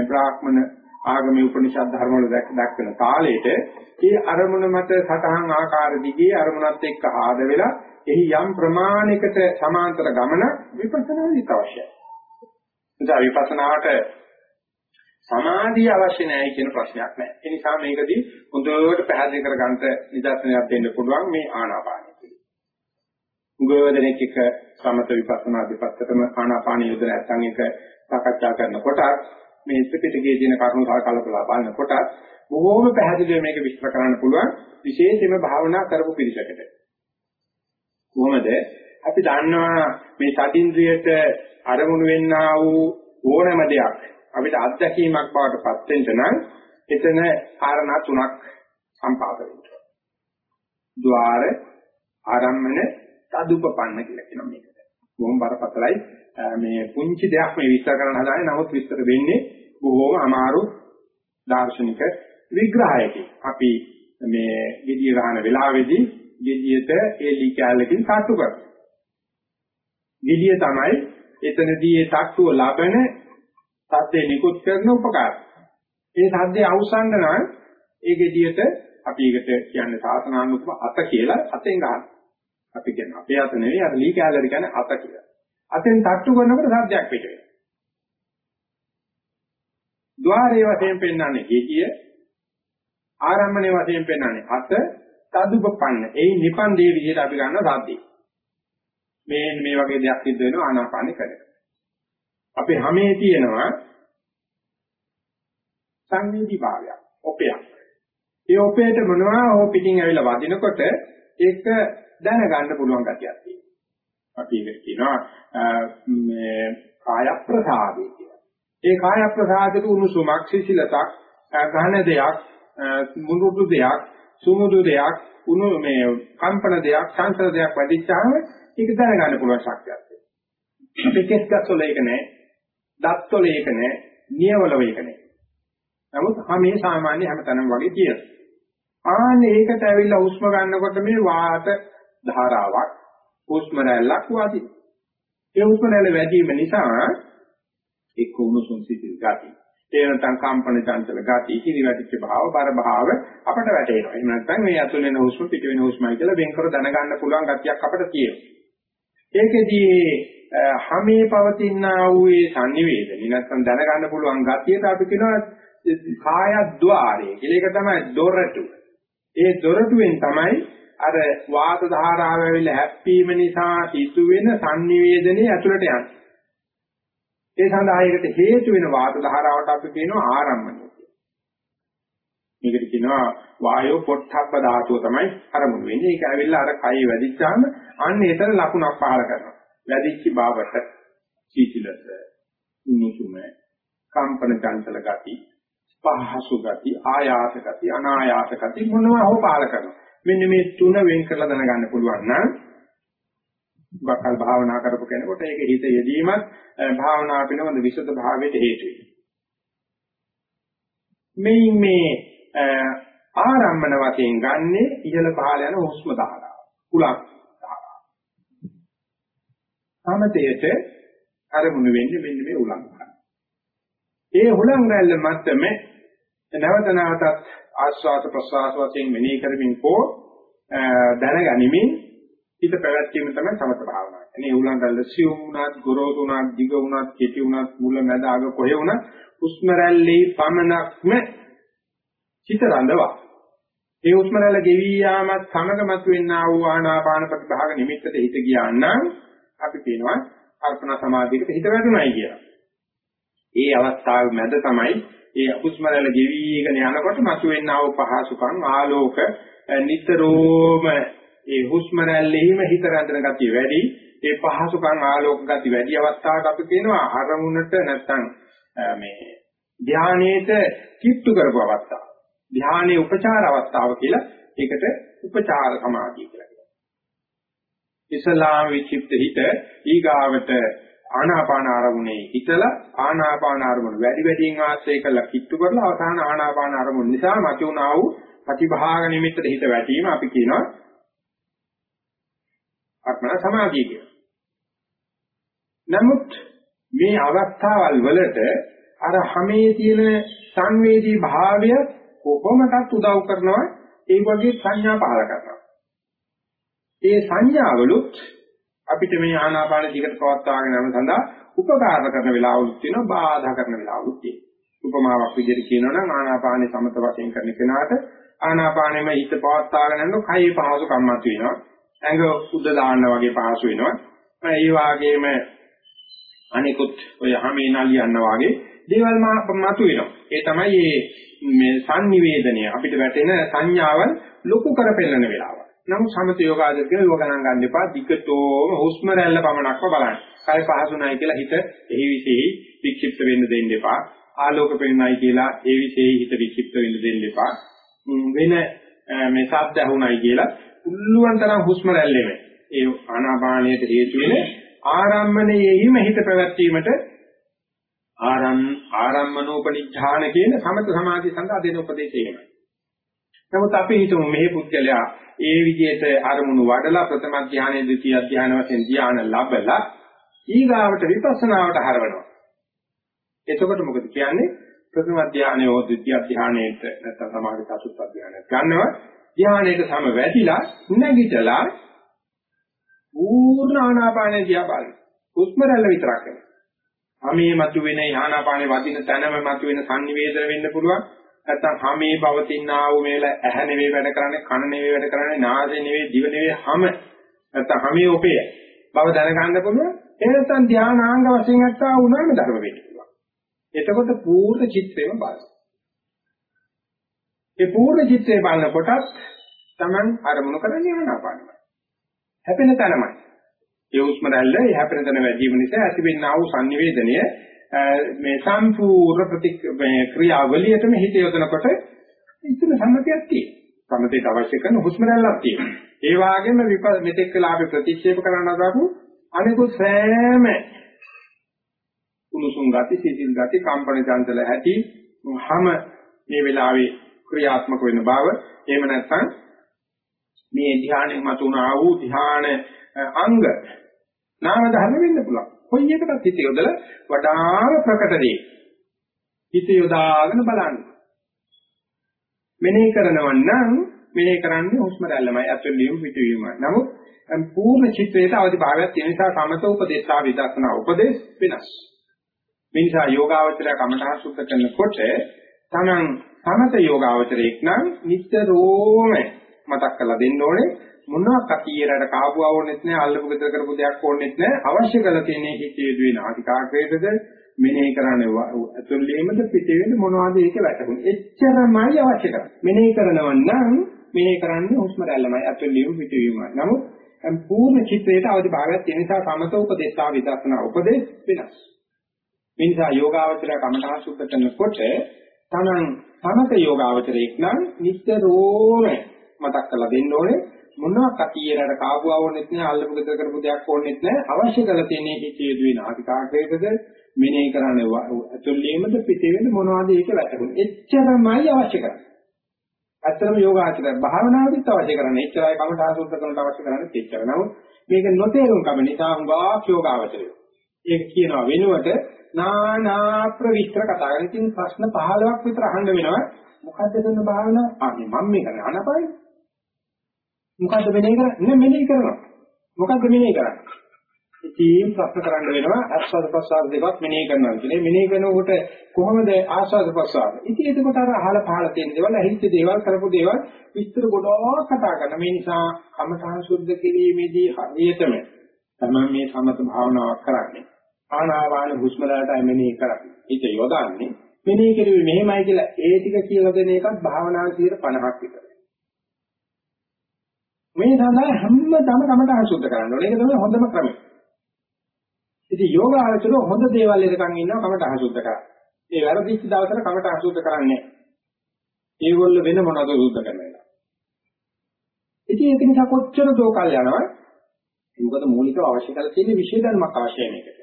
බ්‍රාහ්මණ ආගමේ උපනිෂද් ධර්ම වල දක්වන කාලයට ඒ අරමුණ මත සතහන් ආකාර දිගේ අරමුණත් එක්ක ආද වෙලා එහි යම් ප්‍රමාණයකට සමාන්තර ගමන විපස්සනාදීත් අවශ්‍යයි. නිසා විපස්සනාවට සමාධිය අවශ්‍ය නැහැ කියන ප්‍රශ්නයක් නැහැ. ඒ නිසා මේකදී හොඳට පැහැදිලි කරගන්න නිදර්ශනයක් දෙන්න පුළුවන් මේ ආනාපානය. උගවදෙනෙක් එක සමත විපස්සනා දෙපැත්තටම ආනාපාන යොදන නැත්නම් එක සාකච්ඡා කරනකොට මේ ත්‍රිපිටකයේ තියෙන කරුණු කල්පලා බලනකොට බොහෝම පැහැදිලිව මේක විස්තර කරන්න පුළුවන් විශේෂයෙන්ම භාවනා කරපු පිළිසකට. කොහොමද අපි දන්නවා මේ සතින්ද්‍රියට අරමුණු වෙන්නා වූ ඕනෑම දෙයක් අපිට අත්දැකීමක් බවට පත් වෙන්න නම් එතන කාරණා තුනක් සම්පාද වෙනවා. ద్వාර ආරම්මන තදුපපන්න කියලා කියනවා මේකට. බොහොම බරපතලයි මේ පුංචි දෙයක් මේ විස්තර කරන්න හදාන්නේ නමුත් විස්තර වෙන්නේ බොහොම අමාරු දාර්ශනික විග්‍රහයකින්. අපි මේ gediya ගන්න වෙලාවේදී gediයට ඒලි කැලලකින් සාතු කරනවා. gediya තමයි එතනදී ඒ තක්තුව ලබන සද්දේ නිකුත් කරන උපකාරය. ඒ සද්දේ අවසන් නම් ඒ gediයට අපි ඒකට කියන්නේ සාසනානුකම අත කියලා අතෙන් ගන්නවා. අපි කියන අපේ අත නෙවෙයි අර ලී කැලරි කියන්නේ අත කියලා. අතෙන් තට්ටු කරනකොට සද්දයක් පිට වෙනවා. ద్వාරයේ වශයෙන් පෙන්වන්නේ හේතිය ආරම්භණයේ වශයෙන් පෙන්වන්නේ අත තදුපපන්න. ඒ නිපන්දේ විදිහට අපි ගන්න සාධ්‍යය. මේ මේ වගේ දෙයක් සිද්ධ වෙනවා ආනාපානෙ කරේ. අපේ හැමේ තියෙනවා සංවේදී භාවයක්, ඔපයක්. ඒ ඔපේට මොනවා හෝ පිටින් ඇවිල්ලා වදිනකොට ඒක දැනගන්න පුළුවන් ගතියක් තියෙනවා. අපි ඒක කියනවා මේ කාය ප්‍රසාදේ කියලා. ඒ කාය ප්‍රසාදයට උණුසුමක් සිසිලතක් ගහන දෙයක් මුරුදු දෙයක් සුමුදු දෙයක් උණු මේ කම්පන දෙයක් සංසල දෙයක් වැඩිච්චාම ඒක දැනගන්න පුළුවන් ශක්තියක් තියෙනවා. අපි කෙස් ගස්වල ඒක නැහැ. දත්වල ඒක නැහැ. නියවල ඒක නැහැ. නමුත් හැමේ සාමාන්‍ය හැමතැනම වගේ තියෙනවා. ආන්නේ ඒකට ඇවිල්ලා හුස්ම ගන්නකොට මේ වාත ධාරාවක් හුස්ම රැල්ලක් වාදී. ඒ හුස්ම රැල්ල වැඩි වීම නිසා එක්ක උණුසුම් සිසිල් ගතිය ඒ නැත්නම් කම්පන චංචල ගති, ඉතිරි වැටිච්ච භාව, බර භාව අපට වැටෙනවා. එහෙම නැත්නම් මේ අතුල් වෙන හුස්ම පිට වෙන හුස්මයි කියලා වෙන්කර දැනගන්න පුළුවන් ගතියක් අපිට තියෙනවා. ඒකෙදී හැමේ පවතිනා වූ ඒ sannivedana නැත්නම් දැනගන්න පුළුවන් ගතියට අපි කියනවා කායද්්වාරය කියලා. ඒක තමයි දොරටු. ඒ දොරටුවෙන් තමයි අර වාත ධාරාව ඇවිල්ලා හැප්පීම නිසා සිදුවෙන sannivedanaye ඇතුළට යන්නේ. ඒ සඳහා ඒකට හේතු වෙන වාත ධාරාවට අපි කියනවා ආරම්භණය කියලා. මේකට කියනවා වායෝ පොට්ටබ්බ ධාතුව තමයි අරමුණු වෙන්නේ. ඒක ඇවිල්ලා අර කය වැඩිච්චාම අන්න ඒතර ලකුණක් පහල කරනවා. වැඩිච්ච බවට සීතිලස, උණුසුම, කම්පන චංචල ගති, පහසු ගති, ආයාස ගති, අනායාස ගති මොනවා හෝ පහල කරනවා. මෙන්න මේ තුන වෙන් කරලා දැනගන්න පුළුවන් නම් බකල් භාවනා කරපු කෙනෙකුට ඒක හිත යෙදීමත් භාවනා පිළිබඳ විසුද්ධ භාවයට හේතු මේ මේ ආරම්භන වශයෙන් ගන්නේ ඉහළ පහළ යන හුස්ම ධාරාව. කුලක් ධාරාව. සමතේට අරමුණු වෙන්නේ මෙන්න මේ උලංඝන. ඒ හුලං රැල්ල මැත්තම නැවත නැවතත් ආස්වාද ප්‍රසවාස වශයෙන් මෙනෙහි කරමින් කෝ දැනගනිමින් හිත පැවැත්වීම තමයි සමත භාවනාව. එනේ උලංගල්ල සියුම් උනත්, ගොරෝසු උනත්, දිග උනත්, කෙටි උනත්, මුල මැද අග කොහෙ උනත් හුස්ම රැල්ලේ පමනක්ම හිත රඳවා. ඒ හුස්ම රැල්ල ගෙවී යාමත් සමග මතුවෙනා වූ ආනාපාන ප්‍රතිභාග නිමිත්තට හිත ගියා නම් අපි කියනවා අර්පණ සමාධියකට හිත වැටුණයි කියලා. ඒ අවස්ථාවේ මැද තමයි ඒ හුස්ම රැල්ල ගෙවිගෙන යනකොට මතුවෙනා වූ පහසුකම් ආලෝක නිතරම ඒ හුස්ම රැල්ලෙහිම හිත රැඳෙන ගතිය වැඩි. ඒ පහසුකම් ආලෝක ගති වැඩි අවස්ථාවක අපි කියනවා අරමුණට නැත්තම් මේ ධානයේට කිට්ටු කරපු අවස්ථාව. ධානයේ උපචාර අවස්ථාව කියලා ඒකට උපචාර සමාධිය කියලා කියනවා. ඉස්ලාම විචිප්ත හිත ඊගාවට ආනාපාන ආරමුණේ හිතලා ආනාපාන ආරමුණ වැඩි වැඩියෙන් ආශ්‍රය කරලා කිට්ටු කරලා අවසාන ආනාපාන ආරමුණ නිසා මතුවනා වූ ප්‍රතිභාග නිමිත්තට හිත වැටීම අපි කියනවා අර්පණ සමාධිය කියලා. නමුත් මේ අවස්ථාවල් වලට අර හැමේ තියෙන සංවේදී භාවය කොහොමදත් උදව් කරනවා ඒ වගේ සංඥා පහල කරනවා. ඒ සංඥාවලුත් අපිට මේ ආනාපාන දිගට පවත්වාගෙන යන සඳහා උපකාර කරන වෙලාවලුත් තියෙනවා බාධා කරන වෙලාවලුත් තියෙනවා. උපමාවක් විදිහට කියනවා නම් ආනාපානේ සමත වශයෙන් කරන කෙනාට ආනාපානෙම හිත පවත්වාගෙන යනකොට කයේ පහසු කම්මත් වෙනවා. ඇඟ උද්ද දාන්න වගේ පහසු වෙනවා. ඒ වගේම අනිකුත් ඔය හැමේ නලියන්න වගේ දේවල් මතු වෙනවා. ඒ තමයි මේ සංනිවේදනය අපිට වැටෙන සංඥාවල් ලොකු කරපෙන්නන වෙලාව. නමුත් සමත යෝගාදර්කේ යෝග ගණන් ගන්න එපා. දිගටම හුස්ම රැල්ල පමණක්ම බලන්න. කය පහසුණයි කියලා හිත එහි විශේෂයි වික්ෂිප්ත වෙන්න දෙන්න එපා. ආලෝක පෙන්නයි කියලා ඒ විශේෂයි හිත වික්ෂිප්ත වෙන්න දෙන්න එපා. වෙන මේ ශබ්ද ඇහුණයි කියලා පුළුවන් තරම් හුස්ම රැල්ලෙම ඒ ආනාපානයට හේතු වෙන ආරම්මණයෙහිම හිත පැවැත්වීමට ආරම් ආරම්මනෝපනිඥාන කියන සමත සමාධිය සඳහා දෙන උපදේශය එහෙමයි. නමුත් අපි හිතමු මේ පුද්ගලයා ඒ විදිහට අරමුණු වඩලා ප්‍රථම ධානයේ ද්විතිය ධානය වශයෙන් ධාන ලැබලා ඊගාවට විපස්සනාවට හරවනවා. එතකොට මොකද කියන්නේ? ප්‍රථම ධානයෝ ද්විතිය ධානයේට නැත්නම් සමාධි චතුත් ධානයට ගන්නවා ධානයට සම වැටිලා නැගිටලා පූර්ණ ආනාපානය දිහා බලන්න. හුස්ම රැල්ල විතරක් නෙවෙයි. හැමේ මතුවෙන ආනාපානේ වදින තැනම මතුවෙන සංනිවේදන වෙන්න පුළුවන්. නැත්තම් හැමේ පවතිනා වූ මේල ඇහැ නෙවෙයි වැඩ කරන්නේ, කන නෙවෙයි වැඩ කරන්නේ, නාසය නෙවෙයි, දිව නෙවෙයි, හැම නැත්තම් හැමේ ඔපේ බව දැනගන්න පුළුවන්. එහෙම නැත්තම් ධානාංග වශයෙන් අත්තා වුණාම ධර්ම වෙන්න පුළුවන්. එතකොට පූර්ණ චිත්‍රයම බලන්න. ඒ පූර්ණ චිත්‍රය බලනකොටත් Taman අරමුණු කරන්නේ ආනාපානමයි. හැපෙන තැනමයි. ඒ උස්ම රැල්ල ඒ හැපෙන තැන වැඩි වීම නිසා ඇතිවෙනා වූ sannivedanaya මේ සම්පූර්ණ ප්‍රතික්‍රියාවලියටම හිත යොදනකොට ඉතින් සම්මතියක් තියෙනවා. සමතේට අවශ්‍ය කරන හුස්ම රැල්ලක් තියෙනවා. ඒ වගේම මෙතෙක් වෙලා අපි ප්‍රතික්ෂේප කරන්න හදාපු අනිකුත් සෑම උණුසුම් ගති, සීතල ගති, කම්පන චංචල ඇති හැම මේ වෙලාවේ ක්‍රියාත්මක වෙන බව එහෙම නැත්නම් මේ ධ්‍යානෙ මතුණා වූ ධ්‍යාන අංග නාම ධර්ම වෙන්න පුළුවන්. කොයි එකටත් හිත යොදලා වඩාම ප්‍රකට දේ. හිත යොදාගෙන බලන්න. මෙනෙහි කරනවන් නම් මෙනෙහි කරන්නේ හුස්ම රැල්ලමයි අත්වලියුම් පිටවීමයි. නමුත් පූර්ණ චිත්‍රයට අවදි භාවයක් තියෙන නිසා සමත උපදේශා විදර්ශනා උපදේශ වෙනස්. මේ නිසා යෝගාවචරය කමඨා සුද්ධ කරනකොට තමන් සමත යෝගාවචරයක් නම් නිතරම මතක් කරලා දෙන්න ඕනේ මොනවාක් අතියරට කාපුව ඕනෙත් නෑ අල්ලපු ගෙදර කරපු දෙයක් ඕනෙත් නෑ. අවශ්‍ය කරලා තියෙන හිතේ දුවේ නාටිකාග්‍රේටද මෙනෙහි කරන්නේ ඇතුළේමද පිටේද මොනවද ඒක වැටුනේ එච්චරමයි අවශ්‍ය කරන්නේ මෙනෙහි කරනව නම් මෙනෙහි කරන්නේ හුස්ම රැල්ලමයි ඇතුළේම පිටවීමයි. නමුත් පූර්ණ චිත්‍රයට අවදි භාගයක් තියෙන නිසා සමත උපදේශා විදර්ශනා උපදේශ වෙනස්. මේ නිසා යෝගාවචරය කමඨා සුද්ධ කරනකොට තමන් සමත යෝගාවචරයක් නම් නිතරම මතක් කරලා දෙන්න ඕනේ. මොනවාක් අතියරට කාබුව ඕනෙත් නෑ අල්ලපු ගෙදර කරපු දෙයක් ඕනෙත් නෑ. අවශ්‍ය කරලා තියෙන හිතේ දුවේ නාටිකාග්‍රේටද මෙනෙහි කරන්නේ ඇතුළේමද පිටේමද මොනවද ඒක වැටුනේ එච්චරමයි අවශ්‍ය කරන්නේ. ඇත්තම යෝගාචරය භාවනාවෙත් අවශ්‍ය කරන්නේ. එච්චරයි කමඨා සුද්ධ කරනට අවශ්‍ය කරන්නේ එච්චර. නමුත් මේක නොතේරුම් කම නිසා හුඟා යෝගාචරය ඒක කියනවා වෙනුවට නානා ප්‍රවිස්තර කතා කරන. ඉතින් ප්‍රශ්න 15ක් විතර අහන්න වෙනවා. මොකද්ද කරන භාවනාව? ආ මම මේ කරන්නේ අනපයි. මොකද්ද මෙනේ කරන්නේ? නේ මෙනේ කරනවා. මොකද්ද මෙනේ කරන්නේ? ඉතින් ප්‍රශ්න කරන්න වෙනවා ආස්වාද ප්‍රසආද දෙකක් මෙනේ කරනවා කියන්නේ මෙනේ කරනකොට කොහොමද ආස්වාද ප්‍රසආද? ඉතින් එතකොට අර අහල පහල තියෙන දේවල් ඇහිච්ච දේවල් කරපු දේවල් විස්තර ගොඩාක් කතා කරන මේ නිසා කමඨාන් සුද්ධ කිරීමේදී හරියටම තමයි මේ සමත භාවනාවක් කරන්නේ. ආනාපාන හුස්ම වලට මෙනෙහි කරන්නේ. හිත යොදන්නේ මෙනෙහි කරුවේ මෙහෙමයි කියලා ඒ ටික කියලා දෙන එකත් භාවනාවේ 50ක් විතර. මේ සඳහා හැමදම තමට අසුද්ධ කරන්න ඕනේ. ඒක තමයි හොඳම ක්‍රමය. ඉතින් යෝග ආචර හොඳ දේවල් එකකන් ඉන්නවා කමට අසුද්ධ කරා. ඒ වැරදිච්ච දවසට කමට අසුද්ධ කරන්නේ. ඒගොල්ල වෙන මොනවද සුද්ධ කරන්නේ. ඉතින් ඒක නිසා කොච්චර දෝකල් යනවා. මොකද මූලිකව අවශ්‍ය කරලා තියෙන විශේෂ ධර්මයක් අවශ්‍යයි මේකට.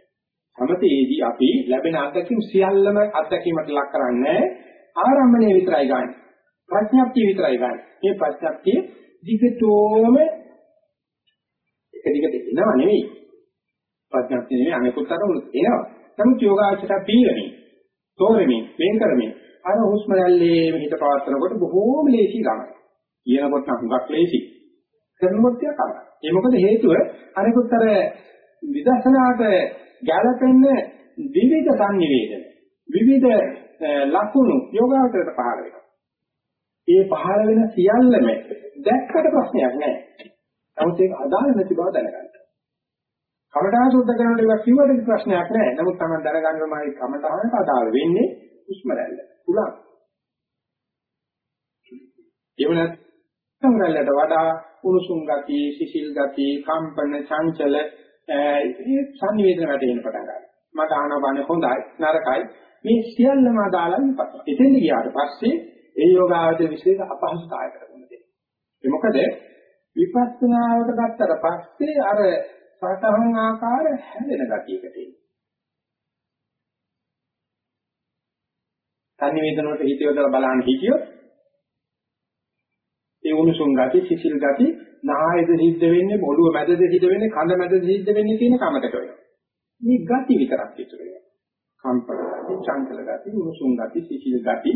සමතේදී අපි ලැබෙන අත්දැකීම් සියල්ලම අත්දැකීමට ලක් කරන්නේ ආරම්භණය විතරයි ගන්න. ප්‍රඥප්තිය විතරයි ගන්න. මේ ප්‍රඥප්තිය දිගටම එක දිගට එනව නෙවෙයි. ප්‍රඥප්තිය නෙවෙයි අනිකුත් අරමුණු එනවා. නමුත් යෝගාචර පීරමින්, තෝරමින්, වෙන් කරමින් අර හුස්ම රැල්ලේ හිත පවත්නකොට බොහෝම ලේසි ගමන. කියනකොට නම් හුඟක් ලේසි. කරනකොට ටිකක් අමාරුයි. ඒ මොකද හේතුව අනිකුත් අර විදර්ශනාට ගැළපෙන්න විවිධ සංනිවේදන විවිධ ලක්ෂණ යෝගාවචරයට පහළ වෙනවා. ඒ පහළ වෙන සියල්ලම දැක්කට ප්‍රශ්නයක් නැහැ. නමුත් ඒක අදාළ නැති බව දැනගන්න. කමඨාන සුද්ධ කරනකොට ඒක කිව්වට ප්‍රශ්නයක් නැහැ. නමුත් තමයි දැනගන්නමයි කමඨානට අදාළ වෙන්නේ උස්ම රැල්ල. උලක්. ඒ වුණත් සංරැල්ලට වඩා උණුසුම් ගති, සිසිල් ගති, කම්පන, චංචල ඒ සංනිවේදන වැටෙන්න පටන් ගන්නවා. මට ආනපාන හොඳයි නරකයි මේ සියල්ලම අදාළයි විපස්සනා. එතෙන් ගියාට පස්සේ ඒ යෝගාවචර විශේෂ අපහසුතාවයකට මුහුණ දෙනවා. ඒ මොකද විපස්සනාවට ගත්තට පස්සේ අර සතහන් ආකාර හැදෙන ගතියකට එනවා. සංනිවේදන වලට හිත යොදලා බලන්න හිතියොත් ඒ උණුසුම් ගති, සිසිල් ගති, නායද සිද්ධ වෙන්නේ, ඔළුව මැදද සිද්ධ වෙන්නේ, කඳ මැදද සිද්ධ වෙන්නේ කියන කමකට වෙනවා. මේ ගති විතරක් ඉතුරු වෙනවා. කම්පන ගති, චංචල ගති, උණුසුම් ගති, සිසිල් ගති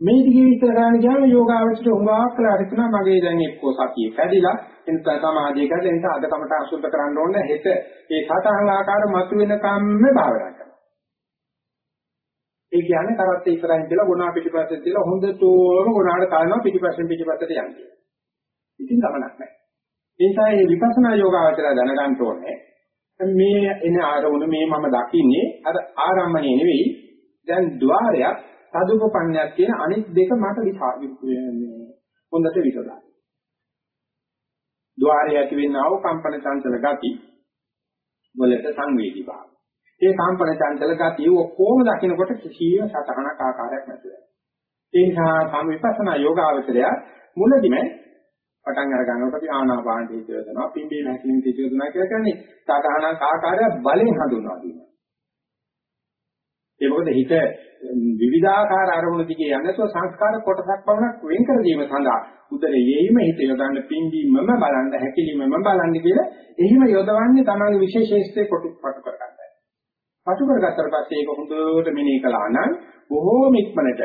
මේ දිගේ විතර ගන්න ගියාම යෝගාවචර උඟාක් කරලා හිතනවා මගේ දැන් එක්කෝ සතිය කැඩිලා එනිසා සමාධිය කැඩලා එනිසා අද කමට අසුද්ධ කරන්න ඕනේ හෙට ඒ සතහන් ආකාර මතුවෙන කම්ම භාවනා කරනවා ඒ කියන්නේ කරත් ඉස්සරහින් කියලා ගුණා පිටිපස්සෙන් තියලා හොඳටම ගුණාට කරනවා පිටිපස්සෙන් පිටිපස්සට යන්නේ. ඉතින් ගමනක් නැහැ. ඒ නිසා මේ විපස්සනා යෝගාවචරය දැනගන්න ඕනේ. මේ එන ආරමුණ මේ මම දකින්නේ අර ආරම්මණය නෙවෙයි. දැන් ద్వාරයක් සදුපපඤ්ඤයක් කියන අනිත් දෙක මට හොඳට විසදා. ద్వාරය ඇති වෙන්නා වූ කම්පන චංචල ගති වලට සංවේදී භාව. ඒ කම්පන චංචල ගතිය ඔක්කොම දකිනකොට කිසියම් සතහනක් ආකාරයක් නැතුව. ඒ නිසා සම විපස්සනා යෝගාවචරය මුලදිම පටන් අර ගන්නකොට අපි ආනාපාන හිත යොදනවා පිම්බී නැතිලින් හිත යොදනවා කියලා කියන්නේ සාධාරණ ආකාරය බලෙන් හඳුන්වා දීම. ඒ මොකද හිත විවිධාකාර අරමුණු දිගේ යනසෝ සංස්කාර කොටසක් පමණක් වෙන් කර දීම සඳහා උදරයේම හිත යොදන්න පිම්බීමම බලන්න හැකිලිමම බලන්න කියලා එහිම යොදවන්නේ තමයි විශේෂේෂ්ත්‍රේ කොටු පටු කරගන්නයි. පටු කරගත්තට පස්සේ ඒක හොඳට මෙනෙහි කළා නම් බොහෝම ඉක්මනට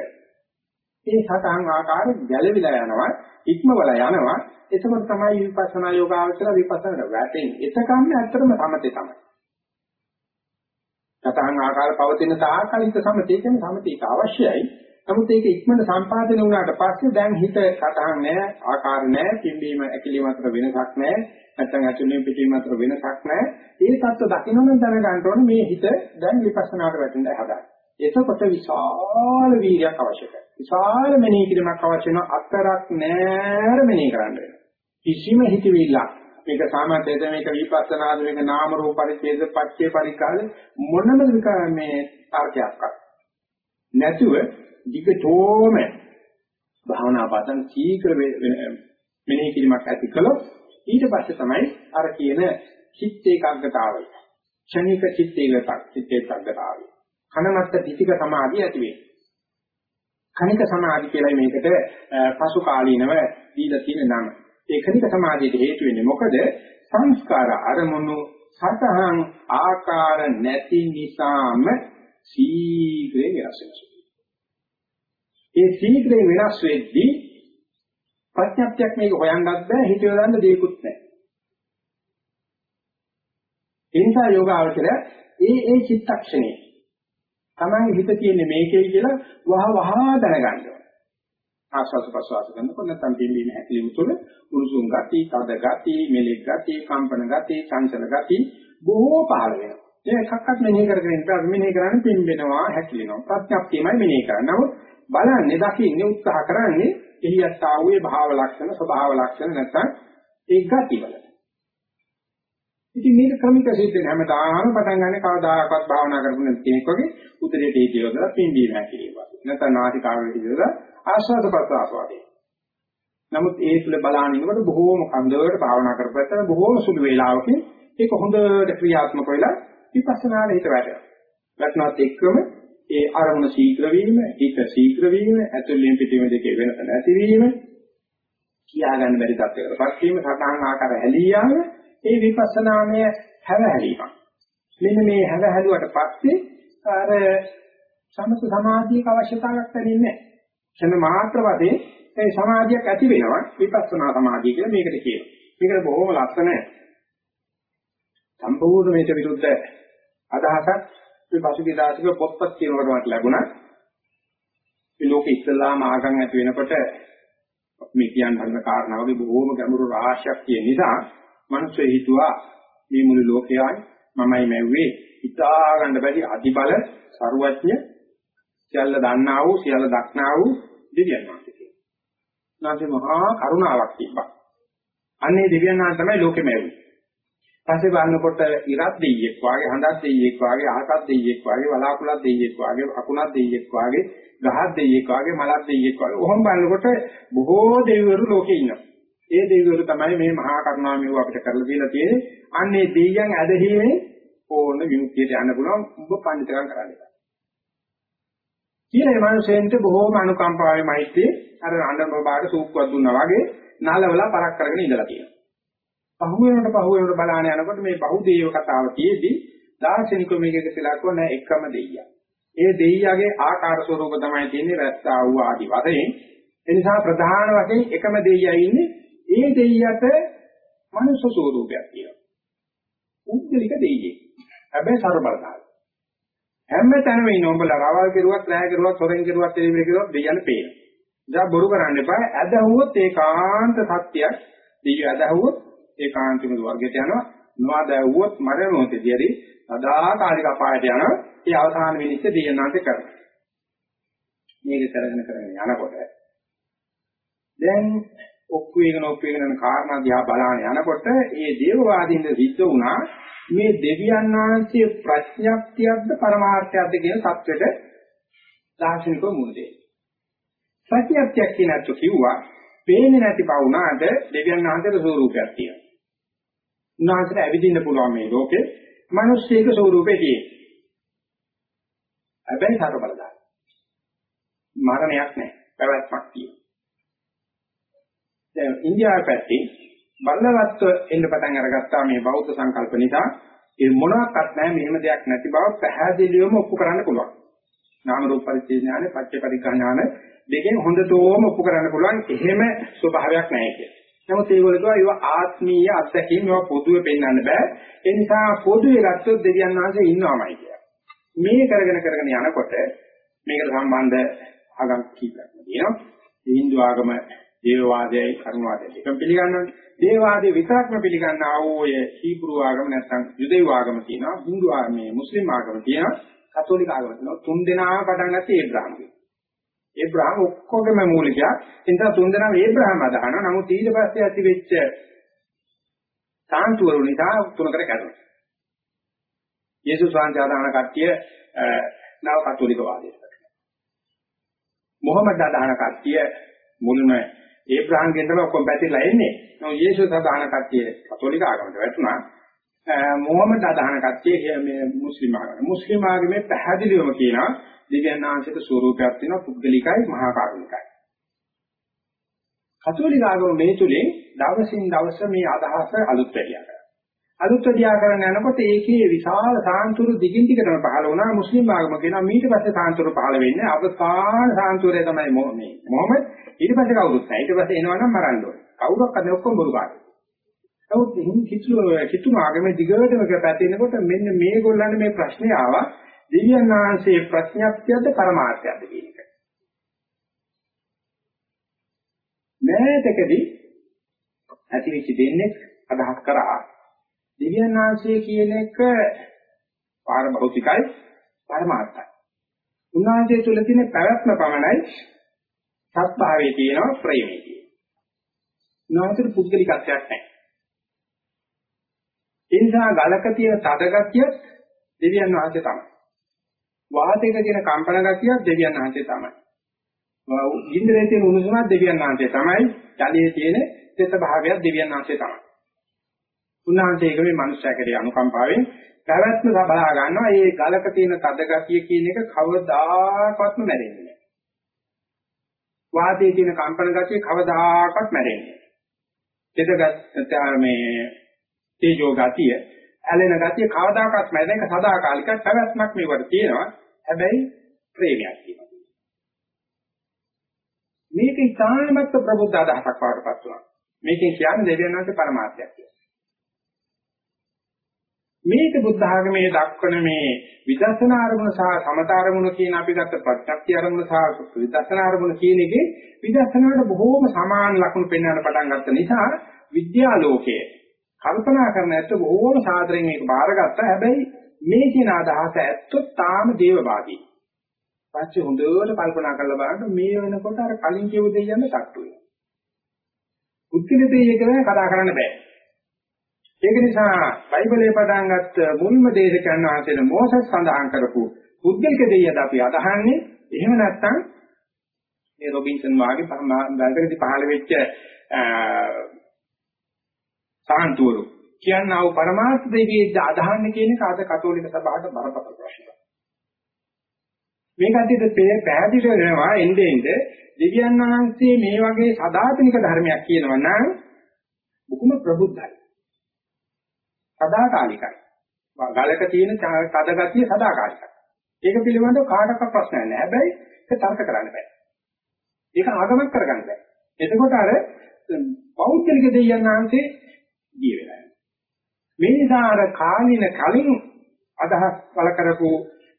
ඒ සතහන් ආකාර ගැළවිලා යනවා ඉක්මවල යනවා එතකොට තමයි විපස්සනා යෝගාවචර විපස්සනාට වැටෙන්නේ. එතකම් ඇත්තටම සමතේ තමයි. සතහන් ආකාර පවතින තාකලිත සමතේ කියන්නේ සමතේක අවශ්‍යයි. නමුත් ඒක ඉක්මනට සම්පාදනය වුණාට පස්සේ දැන් හිත සතහන් නැහැ, ආකාර නැහැ, පිම්බීම ඇකිලිම අතර වෙනසක් නැහැ, නැත්නම් ඇතුළේ පිටීම අතර වෙනසක් නැහැ. ඒ தත්ත්ව දකින්නම දැනගන්න ඕනේ මේ හිත දැන් විපස්සනාට වැටෙන්න හදා. එතකොට විශාල වීර්යයක් අවශ්‍යයි. විශාල මෙනෙහි කිරීමක් අවශ්‍ය වෙන අතරක් නෑර මෙනෙහි කරන්න වෙනවා. කිසිම හිතවිල්ලක් මේක සාමාන්‍යයෙන් මේක විපස්සනාද මේක නාම රූප පරිච්ඡේද පච්චේ පරිකාල මොනම මේ තර්කයක්වත් නැතුව දිගටම භාවනා පදන් සීක්‍ර මෙනෙහි කිරීමක් ඇති කළොත් ඊට පස්සේ තමයි අර කියන චිත්ත ඒකාග්‍රතාවය ක්ෂණික චිත්ත ඒකක් චිත්ත ඒකාග්‍රතාවය කනමත්ත පිටික සමාධිය ඇති වෙන්නේ කණික සමාධි කියලා මේකට පසු කාලීනව දීලා තියෙන නම. ඒ කණික සමාධියට හේතු වෙන්නේ මොකද? සංස්කාර අරමුණු සතහන් ආකාර නැති නිසාම සීඝ්‍රයෙන් වෙනස් වෙනවා. ඒ සීඝ්‍රයෙන් වෙනස් වෙද්දී ප්‍රඥාප්තියක් මේක හොයන්නත් බෑ හිත යොදන්න දෙයක්වත් නැහැ. ඒ නිසා යෝගාවචරය ඒ ඒ චිත්තක්ෂණේ තමන්ගේ හිත තියෙන්නේ මේකේ කියලා වහ වහ දැනගන්න ඕනේ. ආස්වාද ප්‍රසවාස කරනකොට නැත්නම් පිළිම හැකීම තුළ උණුසුම් ගති, තද ගති, මෙලෙක් ගති, කම්පන ගති, චංචල ගති බොහෝ පහළ වෙනවා. ඒ එකක්වත් මෙනෙහි කරගෙන ඉන්න අපි මෙනෙහි කරන්නේ පිම්බෙනවා, හැකිලෙනවා. ප්‍රත්‍යක්ෂයමයි මෙනෙහි කරන්නේ. නමුත් බලන්නේ, දකින්නේ, උත්සාහ කරන්නේ එළියට ආවේ භාව ලක්ෂණ, ස්වභාව ලක්ෂණ නැත්නම් ඒ ගති වල. ඉතින් මේක ක්‍රමික සිද්ධ වෙන හැමදාම පටන් ගන්න කවදාකවත් භාවනා කරපු නැති කෙනෙක් වගේ උදේට හේතියවදලා පිම්බීම හැකිලිම වගේ. නැත්නම් නාසිකාවේ හේතියවදලා ආස්වාද ප්‍රසආස වගේ. නමුත් ඒ තුල බලාගෙන ඉන්නකොට බොහෝම කන්දවට භාවනා කරපැත්තට බොහෝම සුළු වේලාවකින් ඒක හොඳට ක්‍රියාත්මක වෙලා විපස්සනාට හිත වැටෙනවා. වැටෙනවත් එක්කම ඒ අරමුණ ශීඝ්‍ර වීම, හිත ශීඝ්‍ර වීම, ඇතුළෙන් පිටින් දෙකේ වෙනස නැති වීම, කියා ගන්න බැරි තත්ත්වයකටපත් වීම, සතහන් ආකාර ඇලී යාම ඒ විපස්සනාමය හැවහැලීමක්. මෙන්න මේ හැවහැලුවට පස්සේ අර සමත සමාධියක අවශ්‍යතාවයක් දැනෙන්නේ නැහැ. ක්ෂණ මාත්‍ර වශයෙන් ඒ සමාධියක් ඇති වෙනවා විපස්සනා සමාධිය කියලා මේකට කියනවා. මේකට බොහොම ලස්සන සම්පූර්ණ මේක විරුද්ධ අදහසක් මේ පසුගිය දාසික පොත්පත් කියනකොට මට ලැබුණා. මේ ලෝකෙ ඉස්සල්ලාම ආගම් ඇති වෙනකොට මේ කියන්න හදන කාරණාවගේ බොහොම ගැඹුරු රහසක් තියෙන නිසා මිනිස්සු හිතුවා මේ මුළු ලෝකයයි මමයි මැව්වේ හිතා ගන්න බැරි අධිබල ਸਰුවඥ සියල්ල දන්නා වූ සියල්ල දක්නා වූ දෙවියන් වහන්සේ කියලා. නැන්සේ මහා කරුණාවක් තිබ්බා. අන්නේ දෙවියන් වහන්සේ තමයි ලෝකෙම ඇව්වේ. පස්සේ බලනකොට ඉරත් දෙයියෙක් වාගේ හඳක් දෙයියෙක් වාගේ අහසක් දෙයියෙක් වාගේ වලාකුළක් දෙයියෙක් වාගේ අකුණක් දෙයියෙක් වාගේ ගහක් දෙයියෙක් වාගේ මලක් දෙයියෙක් වාගේ ඔහොම බලනකොට බොහෝ දෙවිවරු ලෝකේ ඉන්නවා. ඒ දෙවිවරු තමයි මේ මහා කරුණාව මෙව අපිට කරලා දීලා තියෙන්නේ. අන්නේ දෙයියන් ඇදහිීමේ ඕන විමුක්තියට යන්න පුළුවන් ඔබ පඬිතුකම් කරන්න. කියන මේ මිනිසෙන්ට බොහෝම අනුකම්පාවේ මෛත්‍රී අර අඬන බබාට සූක්කුවක් දුන්නා වගේ නලවලා පරක් කරගෙන ඉඳලා තියෙනවා. පහුවෙනකොට පහුවෙනකොට බලාන යනකොට මේ බහුදේව කතාව තියේදී දාර්ශනික මේකක සිලාකුව නැහැ එකම දෙයියා. ඒ දෙයියාගේ ආකාර ස්වරූප තමයි තියෙන්නේ රැස්සා වූ ආදි වශයෙන්. ඒ නිසා ප්‍රධාන වශයෙන් එකම දෙයියා ඉන්නේ ඒ දෙයියට මනුෂ්‍ය ස්වරූපයක් තියෙනවා. උද්දලික දෙයියෙක්. හැබැයි ਸਰබලකාරී. හැම තැනම ඉන්න උඹලා රවල් කෙරුවත්, රෑ කෙරුවත්, සොරෙන් කෙරුවත්, එළිමේ කෙරුවත් දෙයයන් පේනවා. ඉතින් බොරු කරන්න එපා. ඇදහුවොත් ඒකාන්ත සත්‍යයක්. දෙයිය ඇදහුවොත් ඒකාන්තිම වර්ගයට යනවා. නොඅදහුවොත් මරණ මොහොතේදී සදාකාලික අපායට යනවා. ඒ අවසාන විනිශ්චය දෙයනාට කරනවා. මේක කරගෙන කරගෙන යනකොට දැන් ඔක්කු වෙන ඔක්කු වෙන කාරණා දිහා බලාන යනකොට ඒ දේවවාදීන්ද සිද්ධ වුණා මේ දෙවියන් වහන්සේ ප්‍රඥප්තියක්ද පරමාර්ථයක්ද කියන தത്വෙට දාර්ශනිකව මුල් දෙන්නේ. ප්‍රඥප්තියක් කියන අතු කිව්වා පේන්නේ නැති බව වුණාට දෙවියන් වහන්සේගේ ස්වරූපයක් තියෙනවා. උන්වහන්සේට ඇවිදින්න පුළුවන් මේ ලෝකේ මිනිස්සෙක ස්වරූපේ තියෙනවා. හැබැයි සතර බලදායි. මරණයක් නැහැ. පැවැත්මක් තියෙනවා. දැන් ඉන්දියාව පැත්තේ බලවත්ව එන්න පටන් අරගත්තා මේ බෞද්ධ සංකල්ප නිසා ඒ මොනවාක්වත් නැහැ මෙහෙම දෙයක් නැති බව පැහැදිලිවම ඔප්පු කරන්න පුළුවන්. නාම රූප පරිච්ඡේඥාන, පච්ච පරිඥාන දෙකෙන් හොඳටම ඔප්පු කරන්න පුළුවන් එහෙම ස්වභාවයක් නැහැ කියලා. නමුත් ඒගොල්ලෝ කියවා ඒවා ආත්මීය අත්දැකීම් ඒවා පොදුවේ පෙන්වන්න බෑ. ඒ නිසා පොදුවේ ගත්තොත් දෙවියන් වහන්සේ ඉන්නවමයි කියලා. මේ කරගෙන කරගෙන යනකොට මේකට සම්බන්ධ ආගම් කීපයක් තියෙනවා. හින්දු ආගම දේවවාදයයි කර්මවාදයයි එකම පිළිගන්නවා. දේවවාදයේ විතරක්ම පිළිගන්නා වූ ඔය හීබ්‍රු ආගම නැත්නම් යුදෙව් ආගම තියෙනවා. හින්දු ආගමේ මුස්ලිම් ආගම තියෙනවා. කතෝලික ආගම තියෙනවා. තුන් දෙනාම පටන් ගත්තේ ඒබ්‍රාහම්ගෙන්. ඒබ්‍රාහම් ඔක්කොගේම මූලිකයා. ඒ නිසා තුන් දෙනාම ඒබ්‍රාහම් අදහනවා. නමුත් ඊට පස්සේ ඇති වෙච්ච සාන්තුවරු නිසා තුනකට කැඩුණා. යේසුස් වහන්සේ අදහන කට්ටිය නව කතෝලික වාදයට. මොහමඩ් අදහන කට්ටිය මුල්ම ඒබ්‍රාහම්ගෙන් තමයි ඔක්කොම පැතිරලා එන්නේ. නෝ යේසුස් අදහන කට්ටිය කතෝලික ආගමට වැටුණා. මොහමඩ් අදහන කට්ටිය මේ මුස්ලිම් ආගම. මුස්ලිම් ආගමේ පැහැදිලිවම කියනවා දිව්‍යන් ආංශික ස්වරූපයක් තියෙනවා පුද්ගලිකයි මහා කාරුණිකයි. කතෝලික ආගම මේ තුලින් දවසින් දවස මේ අදහස අලුත් වෙලියා කරනවා. අලුත් වෙලියා කරන යනකොට ඒකේ විශාල සාන්තුරු දිගින් දිගටම පහළ වුණා මුස්ලිම් ආගම කියනවා ඊට පස්සේ සාන්තුරු පහළ වෙන්නේ අවසාන සාන්තුරේ තමයි මේ මොහමඩ් ඊට පස්සේ කවුරුත් නැහැ ඊට පස්සේ එනවනම් මරන්න ඕනේ. කවුරක් අද ඔක්කොම බොරු කාරය. නමුත් හින් කිතු කිතු ආගමේ දිගටම පැතිරෙනකොට මෙන්න මේගොල්ලන්ට මේ ප්‍රශ්නේ ආවා දිව්‍යන් වහන්සේ ප්‍රඥප්තියද පරමාර්ථයද කියන එක. මේතකදී ඇතිවිච්ච දෙන්නේ අදහස් කරා දිව්‍යන් වහන්සේ කියන එක පාරභෞතිකයි පරමාර්ථයි. උන්වහන්සේ තුල තියෙන පැවැත්ම පමණයි සත්භාවයේ තියෙනවා ප්‍රේමයේ තියෙනවා. උන්වහන්සේට පුද්ගලිකත්වයක් නැහැ. ඒ නිසා ගලක තියෙන තද ගතිය දෙවියන් වහන්සේ තමයි. වාතයක තියෙන කම්පන ගතිය දෙවියන් වහන්සේ තමයි. ඉන්ද්‍රයේ තියෙන උණුසුමත් දෙවියන් වහන්සේ තමයි. ජලයේ තියෙන තෙත භාවයක් දෙවියන් වහන්සේ තමයි. උන්වහන්සේ ඒක මේ මනුෂ්‍යය කෙරේ අනුකම්පාවෙන් පැවැත්ම බලා ගන්නවා. මේ ගලක තියෙන තද ගතිය කියන එක කවදාකවත්ම නැරෙන්නේ නැහැ. වාතයේ තියෙන කම්පන ගතිය කවදාකවත් නැරෙන්නේ නැහැ. තෙත මේ තේජෝ ගතිය ඇලෙන ගතිය කවදාකවත් නැහැ. ඒක සදාකාලික පැවැත්මක් මේවට තියෙනවා. හැබැයි ප්‍රේමයක් තියෙනවා. මේක ඉතාමත් ප්‍රබුද්ධ අදහසක් වඩපත් වුණා. මේකෙන් කියන්නේ දෙවියන් වහන්සේ පරමාර්ථයක් කියලා. මේක බුද්ධ ආගමේ දක්වන මේ විදර්ශනා අරමුණ සහ සමත අරමුණ කියන අපි ගත්ත ප්‍රත්‍යක්ෂ අරමුණ සහ විදර්ශනා අරමුණ කියන එකේ විදර්ශනාවට බොහෝම සමාන ලක්ෂණ පෙන්වන්න පටන් ගත්ත නිසා විද්‍යා ලෝකයේ කල්පනා කරන ඇත්ත බොහෝම සාදරයෙන් මේක බාරගත්තා. හැබැයි මේ කියන අදහස ඇත්තොත් තාම දේවවාදී. පස්සේ හොඳට කල්පනා කරලා බලන්න මේ වෙනකොට අර කලින් කියපු දෙයියන්න සට්ටු වෙනවා. උත්තින දෙයක කතා කරන්න බෑ. ඒක නිසා බයිබලයේ පටන් ගත්ත මුල්ම දේශකයන් වහන්සේ මොසස් සඳහන් කරපු පුද්ගලික දෙයියද අපි අදහන්නේ එහෙම නැත්නම් මේ රොබින්සන් වාගේ පහම පහළ වෙච්ච සාන්තුරු කියනවා පරමාර්ථ දෙවියේ අදහන්නේ කියන එක අද කතෝලික සභාවට බරපතල ප්‍රශ්නයක්. මේ කට්ටියට පැහැදිලි වෙනවා එnde එnde දෙවියන් වහන්සේ මේ වගේ සදාතනික ධර්මයක් කියනවා නම් බොහොම ප්‍රබුද්ධයි. සදාකාලිකයි. ගලක තියෙන තද ගතිය සදාකාලිකයි. ඒක පිළිබඳව කාටවත් ප්‍රශ්නයක් නැහැ. හැබැයි ඒක තර්ක කරන්න බෑ. ඒක ආගමක් කරගන්න බෑ. එතකොට අර පෞද්ගලික දෙවියන් වහන්සේ ගිය වෙලා මේ නිසා අර කාලින කලින් අදහස් පළ කරපු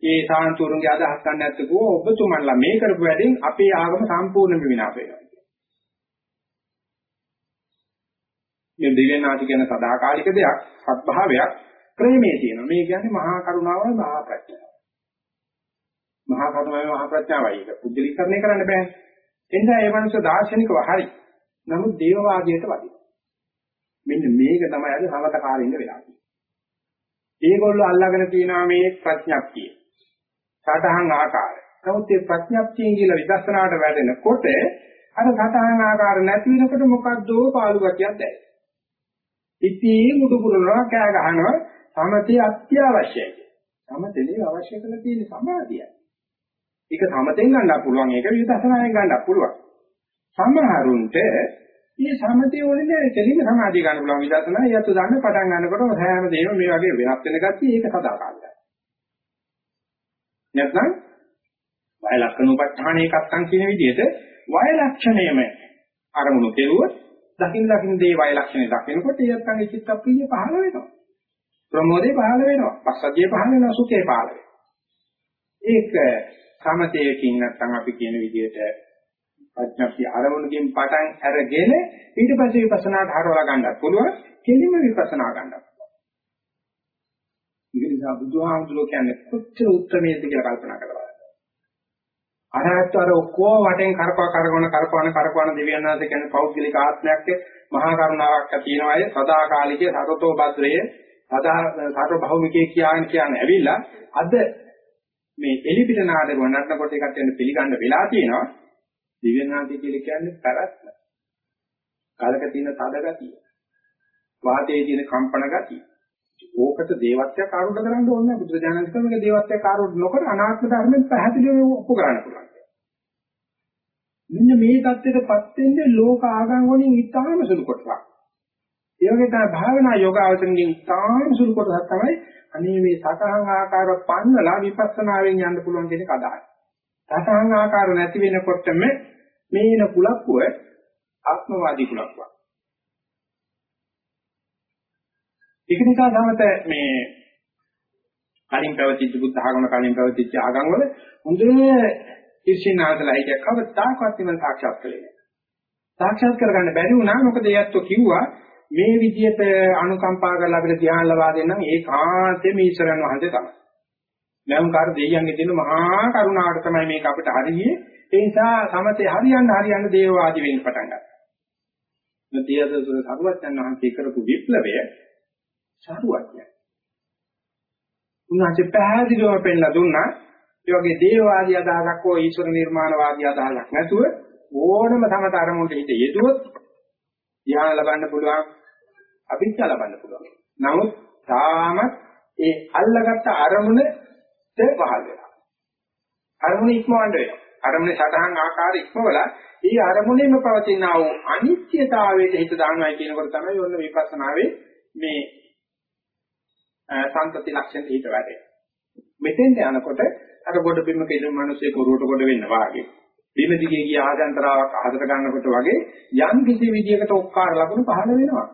ඒ සාන්තුරුන්ගේ අදහස් ගන්න නැත්කෝ ඔබතුමන්ලා මේ කරපු වැඩෙන් අපේ ආගම සම්පූර්ණයෙන්ම විනාශ වෙනවා. මේ දෙවියන්ාති කියන සදාකාලික දෙයක්, සත්භාවයක්, ප්‍රේමයේ තියෙනවා. මේ කියන්නේ මහා කරුණාවයි මහා ප්‍රඥාවයි. මහා කරුණාවයි මහා ප්‍රඥාවයි. ඒක පුදුලිකරණය කරන්න බෑ. එනිසා ඒ මනුස්ස දාර්ශනිකව හරි. නමුත් දේවවාදයට වදිනවා. මෙන්න මේක තමයි අද සමතකාරින්න වෙලා තියෙන්නේ. ඒගොල්ලෝ අල්ලාගෙන තියෙනවා මේ ප්‍රඥප්තිය. සටහන් ආකාරය. නමුත් මේ ප්‍රඥප්තියෙන් කියලා විදර්ශනාවට වැඩෙනකොට අර සතහන් ආකාර නැති වෙනකොට මොකද්දෝ පාළු ගතියක් දැනෙනවා. ඉතින් මුඩු පුරනවා කෑ ගහනවා සමතේ අත්‍යවශ්‍යයි. සමතේ අවශ්‍ය කරලා තියෙන සමාධියයි. ඒක සමතෙන් ගන්නත් පුළුවන් ඒක විදර්ශනායෙන් ගන්නත් පුළුවන්. සමහරුන්ට මේ සමතේ වලින් දෙලින් සමාධිය ගන්න පුළුවන් විදර්ශනා යතු දාන්න පටන් ගන්නකොට හැම දෙයක්ම මේ වගේ වෙනස් වෙන ගැතිය ඒක සදාකාලිකයි. නැත්නම් වය ලක්ෂණෝපස්ථාන එකක්න් කියන විදිහට වය ලක්ෂණයම අරමුණු කෙරුවොත් දකින් දකින් දේ වය ලක්ෂණය දකිනකොට ඒත් චිත්ත ප්‍රීතිය පහළ වෙනවා. ප්‍රමෝදේ පහළ වෙනවා. පස්සද්ධිය පහළ වෙනවා. සුඛේ පහළ වෙනවා. ඒක සමතේකින් නැත්නම් අපි කියන විදිහට ප්‍රඥප්ති අරමුණකින් පටන් අරගෙන ඊට පස්සේ විපස්සනාට හරවලා ගන්නත් පුළුවන්. කෙලින්ම විපස්සනා ගන්නත් පුළුවන්. ඒක නිසා බුදුහාමුදුරුවෝ කියන්නේ කොච්චර උත්තරමේද කියලා කල්පනා කරලා අරහත් අර ඔක්කොම වටෙන් කරපා කරගොන කරපාන කරපාන දෙවියන් වහන්සේ කියන්නේ පෞද්ගලික ආත්මයක් මහා කරුණාවක් තියෙන අය සදාකාලිකයේ සතතෝ භද්‍රයේ සදා සතර භෞමිකයේ කියන කියන්නේ ඇවිල්ලා අද මේ එලිපිට නාඩගම නටනකොට ඒකට වෙන පිළිගන්න වෙලා තියෙනවා. දෙවියන් වහන්සේ කියලා කියන්නේ පැරැත්ම කලක තියෙන තද ගතිය. වාතයේ තියෙන කම්පන ගතිය. ඕකට දේවත්වයක් ආරෝඪ කරන්න ඕනේ නැහැ. බුදුරජාණන් වහන්සේ මේක දේවත්වයක් ආරෝඪ නොකර අනාත්ම ධර්මයෙන් පැහැදිලිව ඔප්පු කරන්න පුළුවන්. මෙන්න මේ தත්ත්වයටපත් වෙන්නේ ලෝක ආගම් වලින් ඉතාම සුළු කොටසක්. ඒ වගේ තමයි භාවනා යෝගාවචරයෙන් ඉතාම සුළු කොටසක් තමයි අනේ මේ සතහන් ආකාර පන්නලා විපස්සනාවෙන් යන්න පුළුවන් කියන එක අදහයි. සතහන් ආකාර නැති වෙනකොටම මේන කුලප්පුව ආත්මවාදී කුලප්පුවක්. ඒක නිසා තමයි මේ කලින් පැවතිච්ච බුද්ධ ආගම කලින් පැවතිච්ච ආගම් වල හොඳේ ඉර්ෂිනාදලා හිටිය කවදාකවත් නිවන සාක්ෂාත් කළේ නැහැ. සාක්ෂාත් කරගන්න බැරි වුණා මොකද ඒත් කිව්වා මේ විදිහට අනුකම්පා කරලා අපිට ධ්‍යාන ලබා දෙන්නම් ඒකාන්තයෙන් ඊශ්වරයන් වහන්සේ තමයි. නැවුම්කාර දෙයියන්ගේ තියෙන මහා කරුණාවට තමයි මේක අපිට හරියේ. ඒ නිසා සමතේ හරියන්න හරියන්න දේවවාදී වෙන්න පටන් ගත්තා. නතියද සරුවච්චන් වහන්සේ කරපු විප්ලවය සරුවච්චන්. උන්වහන්සේ පැහැදිලිවම පෙන්නලා දුන්නා ඒ වගේ දේවවාදී අදහසක් හෝ ඊශ්වර නිර්මාණවාදී අදහසක් නැතුව ඕනම සමත අරමුණට හිත යෙදුවොත් ධ්‍යාන ලබන්න පුළුවන් අභිඥා ලබන්න පුළුවන්. නමුත් තාම ඒ අල්ලගත්ත අරමුණට පහළ වෙනවා. අරමුණ ඉක්මවන්න වෙනවා. අරමුණේ සටහන් ආකාර ඉක්මවලා ඒ අරමුණේම පවතින ආ වූ අනිත්‍යතාවයට හිත දානවා කියනකොට තමයි ඔන්න විපස්සනාවේ මේ සම්පති ලක්ෂණ හිත වැඩේ. මෙතෙන්ට යනකොට අර ගොඩ බිමක ඉන්න මිනිස්සේ කරුවට ගොඩ වෙන්න වාගේ. බිම දිගේ ගිය ආගන්තරාවක් අහකට ගන්නකොට වගේ යම් කිසි විදියකට ඔක්කාර ලකුණු පහළ වෙනවා.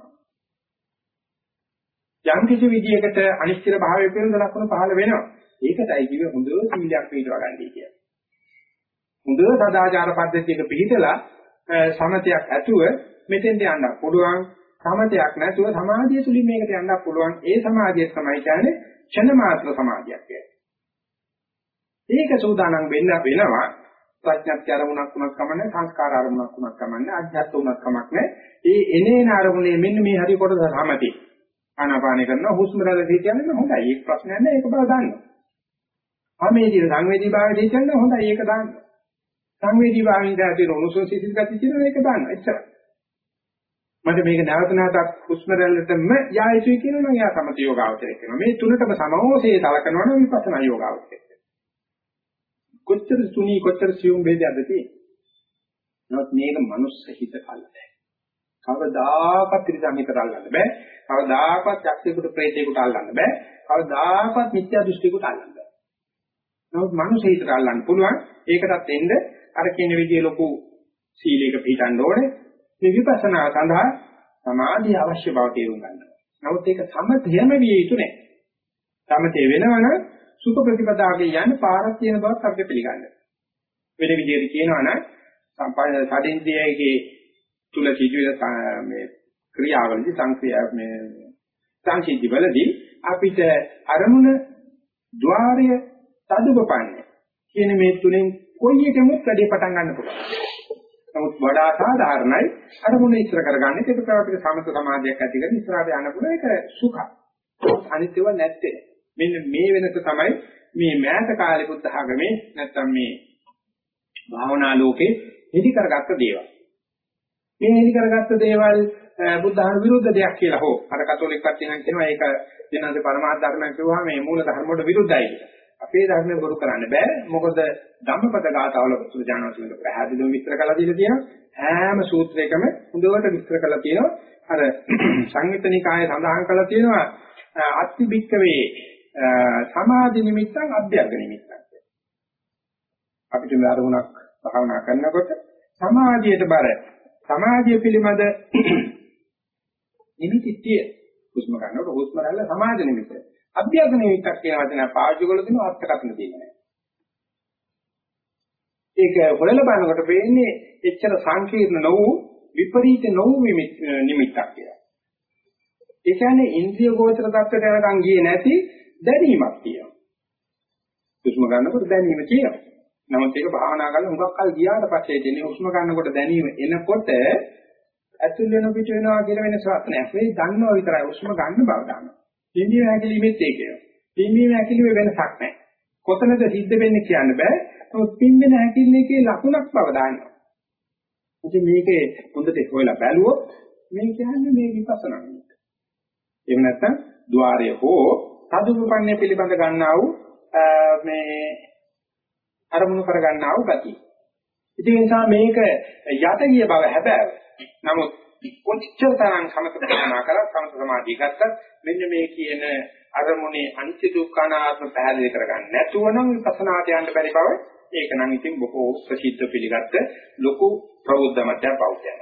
යම් කිසි විදියකට අනිශ්චිත භාවය පිළිබඳ ලකුණු පහළ වෙනවා. ඒකටයි කිව්වේ හොඳ සීලයක් පිළිටව ගන්නයි කියන්නේ. හොඳ සදාචාර පද්ධතියක පිළිතලා සමතයක් ඇතුව මෙතෙන්ට යන්න පුළුවන්. සමතයක් නැතුව සමාධිය තුලින් මේකට යන්න පුළුවන්. ඒ සමාධිය තමයි කියන්නේ ක්ෂණ මාත්‍ර සමාධියක් කියන්නේ. ඒක සූදානම් වෙන්න වෙනවා ප්‍රඥාත්‍ය අරමුණක් උනක් කමන්නේ සංස්කාර අරමුණක් උනක් කමන්නේ අධ්‍යාත්ම උනක් කමක් නැහැ. ඒ එනේන අරමුණේ මෙන්න මේ හරි කොටස සමති. ආනාපාන කරනවා හුස්ම රැල්ල දී කියන්නේ හොඳයි. ඒක ප්‍රශ්නයක් නැහැ. ඒක බව දන්නවා. ආමේදී සංවේදී භාවයේදී කියන්නේ හොඳයි. ඒක දාන්න. සංවේදී භාවයෙන් දැතින උණුසුම් සිසිල් ගති තියෙනවා ඒක දාන්න. එච්චරයි. මට මේක නැවත නැවතත් හුස්ම රැල්ලටම යා යුතුයි කියනවා නම් එයා සමත යෝගාවචරය කරනවා. මේ තුනටම සමෝසේ සලකනවා නම් විපස්සනා යෝගාවචරය. කොච්චර සුණී කොච්චර සියුම් ભેදයක්ද තියෙන්නේ. නමුත් මේක මනුස්ස හිත කල්ද. කවදාකවත් ත්‍රිසංහිතට අල්ලන්න බෑ. කවදාකවත් යක්ෂයෙකුට ප්‍රේතයෙකුට අල්ලන්න බෑ. කවදාකවත් මිත්‍යා දෘෂ්ටියකට අල්ලන්න බෑ. නමුත් මනුස්ස හිතට අල්ලන්න පුළුවන්. ඒකටත් එන්න අර කියන විදිහේ ලොකු සීලයක පිළිටන්න ඕනේ. මේ විපස්සනා සඳහා සමාධිය අවශ්‍ය බව තේරුම් ගන්නවා. නමුත් ඒක සමතේම විය යුතු නෑ. සමතේ වෙනවනම් සුඛ ප්‍රතිපදාවේ යන්නේ පාරක් තියෙන බවක් අපිට පිළිගන්න. වෙන විදිහට කියනවා නම් සම්පන්න සදින්දියේගේ තුල සිදුවෙන මේ ක්‍රියාවලින් සංක්‍රියා මේ සංසිද්ධි වලදී අපිට අරමුණ ద్వාරය තදුපපන්නේ කියන මේ තුනෙන් කොයි එකෙමුත් වැඩි පටන් ගන්න පුළුවන්. නමුත් වඩා සාධාරණයි අරමුණ ඉස්සර කරගන්න. ඒක අපිට සමත සමාධියක් ඇති කරගෙන ඉස්සරහට යන්න පුළුවන්. ඒක සුඛ. අනිත්‍යව නැත්තේ. මෙන්න මේ වෙනස තමයි මේ මෑත කාලේ බුද්ධ ආගමේ නැත්තම් මේ භාවනා ලෝකේ හෙලි කරගත්ත දේවල්. මේ හෙලි කරගත්ත දේවල් බුද්ධහන විරුද්ධ දෙයක් කියලා හෝ අර කතෝලික කට්ටියන් කියනවා ඒක දෙනන්ද පරමාර්ථ ධර්මයක් කියුවා මේ මූල ධර්ම වලට විරුද්ධයි කියලා. අපේ ධර්මය බොරු කරන්න බෑ. මොකද ධම්මපද ගාථාවල සුජානවතුන්ට පැහැදිලිව විස්තර කරලා දීලා තියෙනවා. හැම සූත්‍රයකම හොඳට විස්තර කරලා තියෙනවා. අර සංයුතනිකායේ සඳහන් කරලා තියෙනවා අත්ති බික්කවේ සමාධි නිමිත්තන් අධ්‍යග්ග නිමිත්තන්. අපිට මේ අරමුණක් භාවනා කරනකොට සමාධියට බර සමාධිය පිළිබඳ නිමිතිත්‍ය හුස්ම ගන්නකොට හුස්ම ගන්න සමාධි නිමිත්ත. අධ්‍යග්ග නිමිත්තක් කියන වචනය පාවිච්චි කරලා තියෙන අර්ථකථන තියෙනවා. ඒක හොලල බලනකොට වෙන්නේ එච්චර සංකීර්ණ නොවු විපරීත නොවු නිමිත්තක් කියලා. ඒ කියන්නේ ඉන්ද්‍රිය ගෝචර தත්ත්වයට යනකම් ගියේ නැති දැනීමක් තියෙනවා. හුස්ම ගන්නකොට දැනීම තියෙනවා. නමුත් ඒක භාවනා කරලා හුඟක් කල් ගියාට පස්සේ දෙන්නේ හුස්ම ගන්නකොට දැනීම එනකොට ඇතුල් වෙන පිට වෙනවා කියලා වෙනසක් නැහැ. මේ දන්නවා විතරයි හුස්ම ගන්න බව දන්නවා. පිම්බීම හැකිලිමෙත් ඒකේ. පිම්බීම හැකිලිමේ වෙනසක් නැහැ. කොතනද සිද්ධ වෙන්නේ කියන්න බෑ. නමුත් පිම්බෙන හැකිලිමේ ලකුණක් බව දන්නවා. ඉතින් මේකේ හොඳට හොයලා බැලුවොත් මේ කියන්නේ මේ විපස්සනා නෙමෙයි. එහෙම නැත්නම් ద్వාරය හෝ සදුපන්නේ පිළිබඳ ගන්නා වූ මේ අරමුණු කර ගන්නා වූ ගතිය. ඉතින් ඒ නිසා මේක යට ගිය බව හැබැයි. නමුත් කොච්චර තරම් සමත භාවනා කරලා සමත සමාධිය ගත්තත් මෙන්න මේ කියන අරමුණේ අනිත්‍ය දුක්ඛනාත්ම පැහැදිලි කරගන්න නැතුව නම් විපස්සනාට යන්න බැරි බව ඒක නම් ඉතින් බොහෝ ප්‍රසිද්ධ පිළිගත්ත ලොකු ප්‍රෞද්ධමත්‍ය බෞද්ධයන්.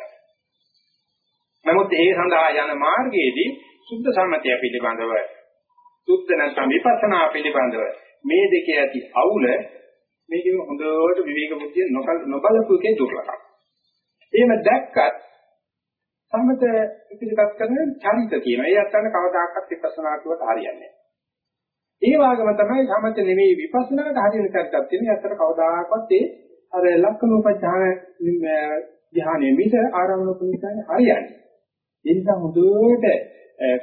නමුත් ඒ සඳහා යන මාර්ගයේදී සුද්ධ සම්මතය පිළිබඳව සුද්ධ නැත්නම් විපස්සනා පිළිබඳව මේ දෙකේ ඇති අවුල මේකෙම හොඳට විවේක බුද්ධිය නොකල් නොබලපු එකේ දුර්ලභයි. එහෙම දැක්කත් සමත ඉදිරිපත් කරන චරිත තියෙනවා. ඒ අත්තන කවදාකවත් විපස්සනා කියවට හරියන්නේ නැහැ. ඒ වගේම තමයි සමත නෙවෙයි විපස්සනාට හරියන චරිතයක් තියෙන. ඒත්තර කවදාකවත් ඒ අර ලක්ෂණෝපඥාන ධ්‍යානෙ මිස ආරම්භනෝපනිසානේ හරියන්නේ. ඒ නිසා හොඳට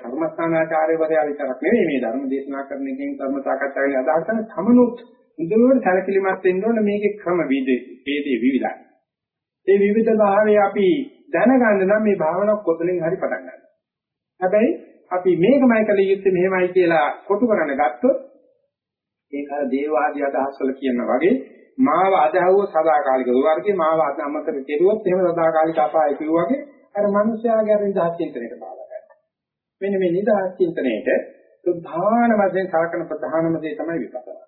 කර්මස්ථානාචාර්යවරයා විතරක් නෙවෙයි මේ ධර්ම දේශනා කරන එකෙන් ධර්ම සාකච්ඡාවේ අදහස් කරන සමනුත් හොඳට සැලකිලිමත් වෙන්න ඕන මේකේ ක්‍රම විදේ විවිධයි. ඒ විවිධ භාවය අපි දැනගන්න නම් මේ භාවනාව කොතනින් හරි පටන් ගන්න. හැබැයි අපි මේකමයි කළ යුත්තේ මෙහෙමයි කියලා කොටු කරන්න ගත්තොත් ඒක අර දේවාදී අදහස් වල කියන වගේ මාව අදහුව සදාකාලික වර්ගයේ මාව අමතක කෙරුවොත් එහෙම සදාකාලික අපාය කිව්වා වගේ අර මිනිස්යාගේ අර නිදහස් චින්තනයට බාධා කරනවා. මෙන්න මේ නිදහස් චින්තනයේට ප්‍රධාන වශයෙන් සලකන ප්‍රධානම දේ තමයි විපස්සනා.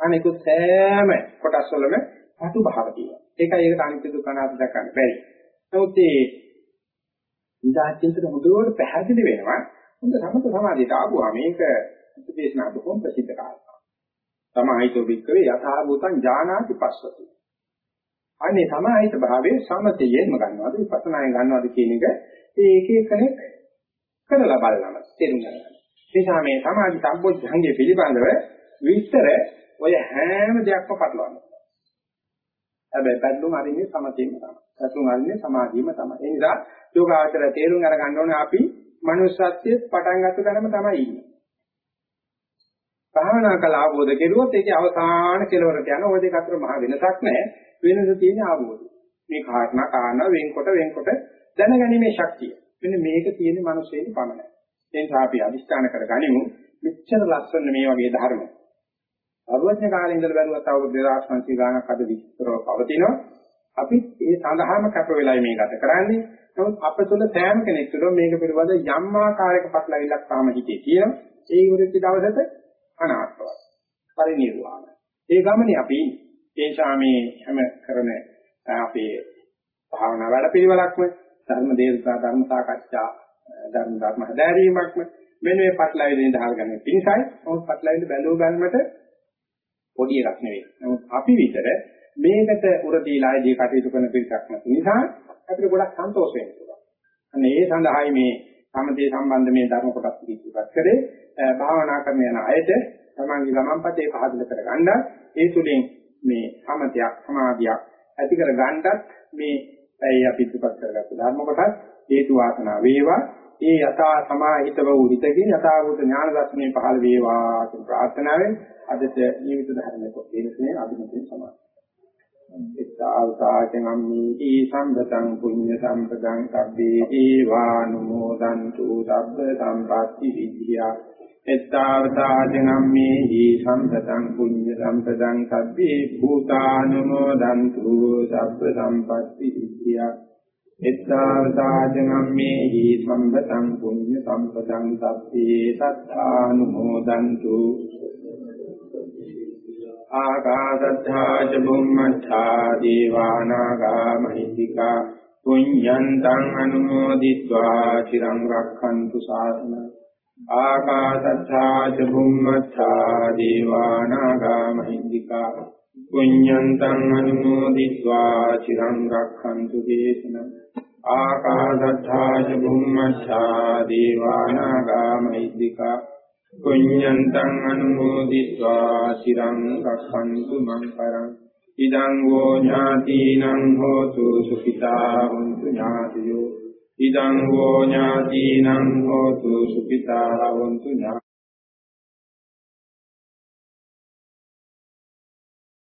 අනිකුත් සෑම කොටස් වලම අතු භාව තියෙනවා. ඒකයි ඒකට අනිත්‍ය දුක්ඛ අනාත්ම දක්වන්න බැරි. නමුත් මේ ඉඳාචින්තන හොඳට පැහැදිලි වෙනවා. හොඳ සමත සමාධියට ආවම මේක උපදේශනා දුකම ප්‍රසිද්ධ කාරණා. සමාහිතෝ වික්කවේ යථා භූතං ඥානාති පස්සති. අනේ සමාහිත භාවයේ සමතයෙන්ම ගන්නවාද විපස්සනායෙන් ගන්නවාද කියන එක ඒක කෙනෙක් කරලා බලනවා තේරුම් ගන්නවා. නිසා මේ සමාධි සම්බොධ්‍යංගයේ පිළිබඳව විස්තර ඔය හැම දෙයක්ම පටලවන්න. හැබැයි පැද්දුම් අරින්නේ සමතේම තමයි. පැද්දුම් අරින්නේ සමාධියම තමයි. ඒ නිසා යෝගාචර තේරුම් අරගන්න ඕනේ අපි මනුස්සත්වයේ පටන් ගත්ත තැනම තමයි ඉන්නේ. භාවනා කළ ආවෝද කෙරුවොත් ඒකේ අවසාන කෙලවරට යන ওই දෙක අතර මහ වෙනසක් නැහැ. වෙනස තියෙන ආවෝද. මේ කාරණා කාරණා වෙන්කොට වෙන්කොට දැනගැනීමේ ශක්තිය. මෙන්න මේක තියෙන මිනිස්සෙයින් පමණයි. ඒ නිසා අපි අදිස්ථාන කරගනිමු මෙච්චර ලස්සන මේ වගේ ධර්ම. අරුවඥ කාලේ ඉඳලා බැලුවත් අවුරුදු 2500 ගාණක් අද විස්තරව පවතිනවා. අපි ඒ සඳහාම කැප වෙලයි මේ ගත කරන්නේ. නමුත් අප තුළ සෑම කෙනෙක් තුළ මේක පිළිබඳ යම් ආකාරයක පටලවිල්ලක් තාම හිතේ තියෙනවා. ඒ ඉවරෙච්ච දවසට අනාත්මයි. පරිණිරවාණ. ඒ ගමනේ අපි ඒ ශාමේ හැම කරන අපේ භාවනා වැඩ පිළිවෙලක්ම ධර්ම දේශනා ධර්ම සාකච්ඡා ධර්ම ධර්ම හදාරීමක්ම මෙන්න මේ පටලවිලි දහල් ගන්න පිණිසයි. නමුත් පටලවිලි බැලුව ගන්නට පොඩි එකක් නෙවෙයි. නමුත් අපි විතර මේකට උර දීලායේදී කටයුතු කරන පිරිසක් නැති නිසා අපිට ගොඩක් සන්තෝෂ වෙන්න පුළුවන්. අන්න ඒ සඳහායි මේ සමතේ සම්බන්ධ මේ ධර්ම කොටස් ඉදිරිපත් කරේ. භාවනා කරන යන අයට තමන්ගේ ගමන්පතේ පහදල කරගන්න ඒ තුලින් මේ සමතයක් සමාධියක් ඇති කර ගන්නත් මේ ඇයි අපි ඉදිරිපත් කරගත්ත ධර්ම කොටස් හේතු වාසනා වේවා. ඒ යථා සමාහිතව වූ හිතකින් යථාභූත ඥාන දර්ශනය පහළ වේවා කියන ප්‍රාර්ථනාවෙන් අදට ජීවිත ධර්මයේ කොටස දෙන්නේ අභිනතේ සමාන ඉත්තාවතාචනම්මි ඊ සම්පතං පුඤ්ඤ සම්පතං සබ්බේ දීවානුමෝදන්තු සබ්බ සම්පatti විද්‍යා. ඉත්තාවතාචනම්මි ඊ සම්පතං පුඤ්ඤ සම්පතං සබ්බේ භූතානුමෝදන්තු සබ්බ සම්පatti විද්‍යා. ඉත්තාවතාචනම්මි ඊ සම්පතං පුඤ්ඤ සම්පතං සබ්බේ සත්තානුමෝදන්තු ආකාශත්තා ච බුම්මත්තා දීවානාගා මහිත්‍තිකා පුඤ්ඤන්තං අනුමෝදිत्वा চিරං රක්ඛන්තු සාසන ආකාශත්තා ච බුම්මත්තා දීවානාගා මහිත්‍තිකා පුඤ්ඤන්තං අනුමෝදිत्वा চিරං රක්ඛන්තු දේශන ආකාශත්තා ච බුම්මත්තා දීවානාගා මහිත්‍තිකා පුඤ්ඤන්තං අනුමෝදිत्वा සිරං රක්ඛන්තු මං පරං ඉදං වෝ ඥාතිනං හෝතු සුඛිතා හොන්තු ඥාතියෝ. ඉදං වෝ ඥාතිනං හෝතු සුඛිතා හොන්තු